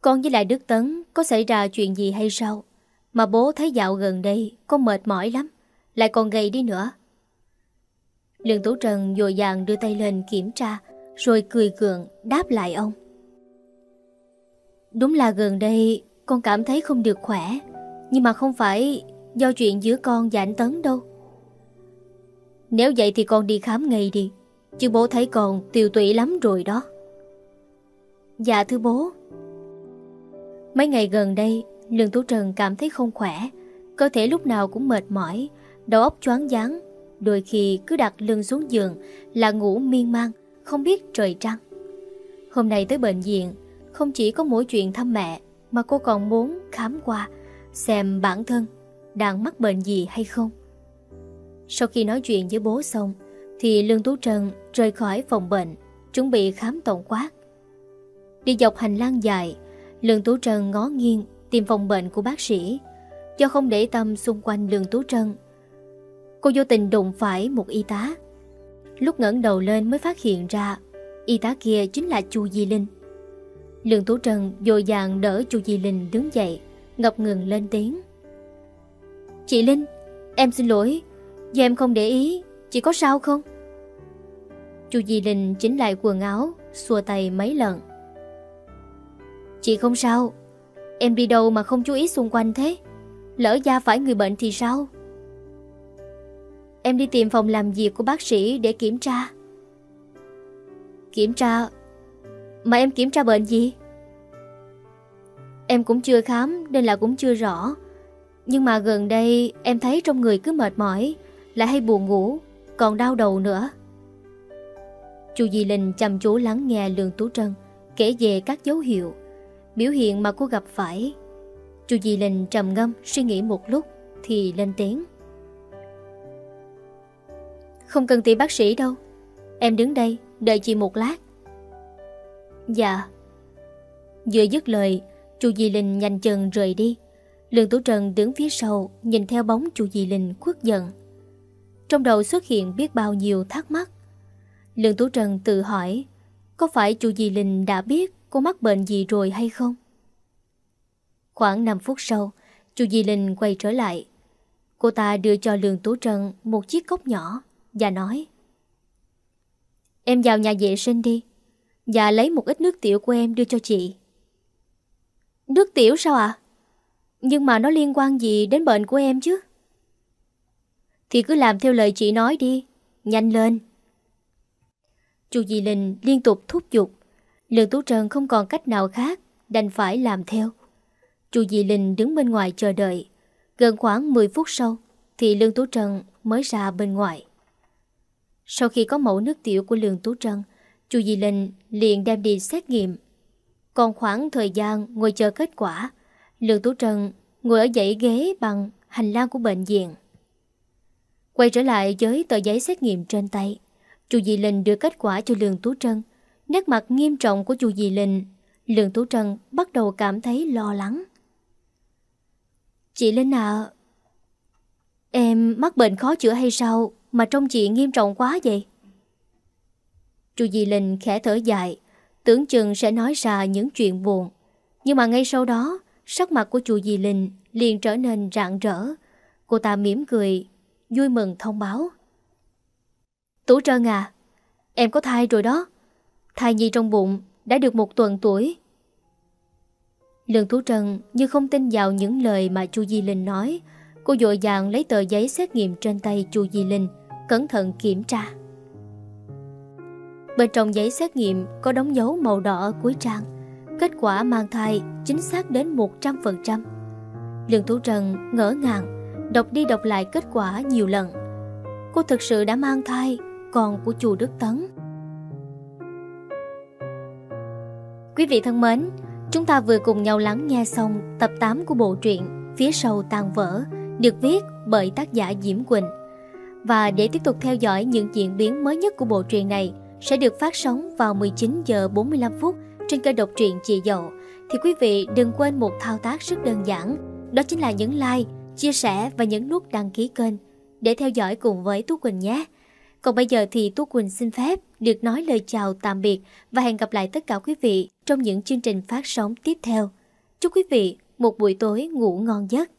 con với lại Đức Tấn có xảy ra chuyện gì hay sao? Mà bố thấy dạo gần đây con mệt mỏi lắm, lại còn gầy đi nữa. Lương Tú trần dội dàng đưa tay lên kiểm tra, rồi cười cường đáp lại ông. Đúng là gần đây con cảm thấy không được khỏe, nhưng mà không phải do chuyện giữa con và anh Tấn đâu. Nếu vậy thì con đi khám ngay đi, chứ bố thấy con tiêu tụy lắm rồi đó. Dạ thưa bố Mấy ngày gần đây Lương Tú Trần cảm thấy không khỏe Cơ thể lúc nào cũng mệt mỏi Đầu óc choáng váng Đôi khi cứ đặt lưng xuống giường Là ngủ miên man Không biết trời trăng Hôm nay tới bệnh viện Không chỉ có mỗi chuyện thăm mẹ Mà cô còn muốn khám qua Xem bản thân đang mắc bệnh gì hay không. Sau khi nói chuyện với bố xong, Thì Lương Tú trân rời khỏi phòng bệnh, Chuẩn bị khám tổng quát. Đi dọc hành lang dài, Lương Tú Trân ngó nghiêng Tìm phòng bệnh của bác sĩ. Do không để tâm xung quanh Lương Tú Trân, Cô vô tình đụng phải một y tá. Lúc ngẩng đầu lên mới phát hiện ra, Y tá kia chính là chu Di Linh. Lương Tú Trân dội dàng đỡ chu Di Linh đứng dậy. Ngập ngừng lên tiếng. Chị Linh, Em xin lỗi. Do em không để ý. Chị có sao không? Chu Di Linh chỉnh lại quần áo, Xua tay mấy lần. Chị không sao. Em đi đâu mà không chú ý xung quanh thế? Lỡ da phải người bệnh thì sao? Em đi tìm phòng làm việc của bác sĩ để kiểm tra. Kiểm tra? Mà em kiểm tra bệnh gì? Em cũng chưa khám nên là cũng chưa rõ. Nhưng mà gần đây em thấy trong người cứ mệt mỏi Lại hay buồn ngủ, Còn đau đầu nữa. Chu Di Linh chăm chú lắng nghe Lương Tú Trân Kể về các dấu hiệu, Biểu hiện mà cô gặp phải. Chu Di Linh trầm ngâm suy nghĩ một lúc Thì lên tiếng. Không cần tìm bác sĩ đâu, Em đứng đây đợi chị một lát. Dạ. Vừa dứt lời Chu Di Linh nhanh chân rời đi Lương Tú Trần đứng phía sau Nhìn theo bóng Chu Di Linh khuất giận Trong đầu xuất hiện biết bao nhiêu thắc mắc Lương Tú Trần tự hỏi Có phải Chu Di Linh đã biết Cô mắc bệnh gì rồi hay không? Khoảng 5 phút sau, chu Di Linh quay trở lại. Cô ta đưa cho Lương Tú Trần một chiếc cốc nhỏ và nói Em vào nhà vệ sinh đi và lấy một ít nước tiểu của em đưa cho chị. Nước tiểu sao ạ? À? Nhưng mà nó liên quan gì đến bệnh của em chứ? Thì cứ làm theo lời chị nói đi, nhanh lên. Chu Di Linh liên tục thúc giục Lương Tú Trân không còn cách nào khác Đành phải làm theo Chu Di Linh đứng bên ngoài chờ đợi Gần khoảng 10 phút sau Thì Lương Tú Trân mới ra bên ngoài Sau khi có mẫu nước tiểu của Lương Tú Trân Chu Di Linh liền đem đi xét nghiệm còn khoảng thời gian ngồi chờ kết quả, Lương Tú Trân ngồi ở dãy ghế bằng hành lang của bệnh viện. Quay trở lại với tờ giấy xét nghiệm trên tay, Chu Di Linh đưa kết quả cho Lương Tú Trân. Nét mặt nghiêm trọng của chu Dì Linh, Lương Tú Trân bắt đầu cảm thấy lo lắng. Chị Linh à Em mắc bệnh khó chữa hay sao Mà trông chị nghiêm trọng quá vậy? Chu Di Linh khẽ thở dài. Tưởng chừng sẽ nói ra những chuyện buồn Nhưng mà ngay sau đó Sắc mặt của chu Di Linh liền trở nên rạng rỡ Cô ta mỉm cười Vui mừng thông báo Tú Trân à Em có thai rồi đó Thai nhi trong bụng đã được một tuần tuổi. Lương Tú Trân như không tin vào những lời mà chu Di Linh nói. Cô dội dàng lấy tờ giấy xét nghiệm trên tay chu Di Linh, cẩn thận kiểm tra. Bên trong giấy xét nghiệm có đóng dấu màu đỏ ở cuối trang. Kết quả mang thai chính xác đến 100%. Lương Tú trần ngỡ ngàng, đọc đi đọc lại kết quả nhiều lần. Cô thực sự đã mang thai con của chùa Đức Tấn. Quý vị thân mến, chúng ta vừa cùng nhau lắng nghe xong tập 8 của bộ truyện Phía sau tàn vỡ được viết bởi tác giả Diễm Quỳnh. Và để tiếp tục theo dõi những diễn biến mới nhất của bộ truyện này sẽ được phát sóng vào 19 giờ 45 phút trên kênh độc truyện Chị Dậu thì quý vị đừng quên một thao tác rất đơn giản đó chính là nhấn like, chia sẻ và nhấn nút đăng ký kênh để theo dõi cùng với Tú Quỳnh nhé. Còn bây giờ thì Tú Quỳnh xin phép được nói lời chào tạm biệt và hẹn gặp lại tất cả quý vị trong những chương trình phát sóng tiếp theo. Chúc quý vị một buổi tối ngủ ngon giấc.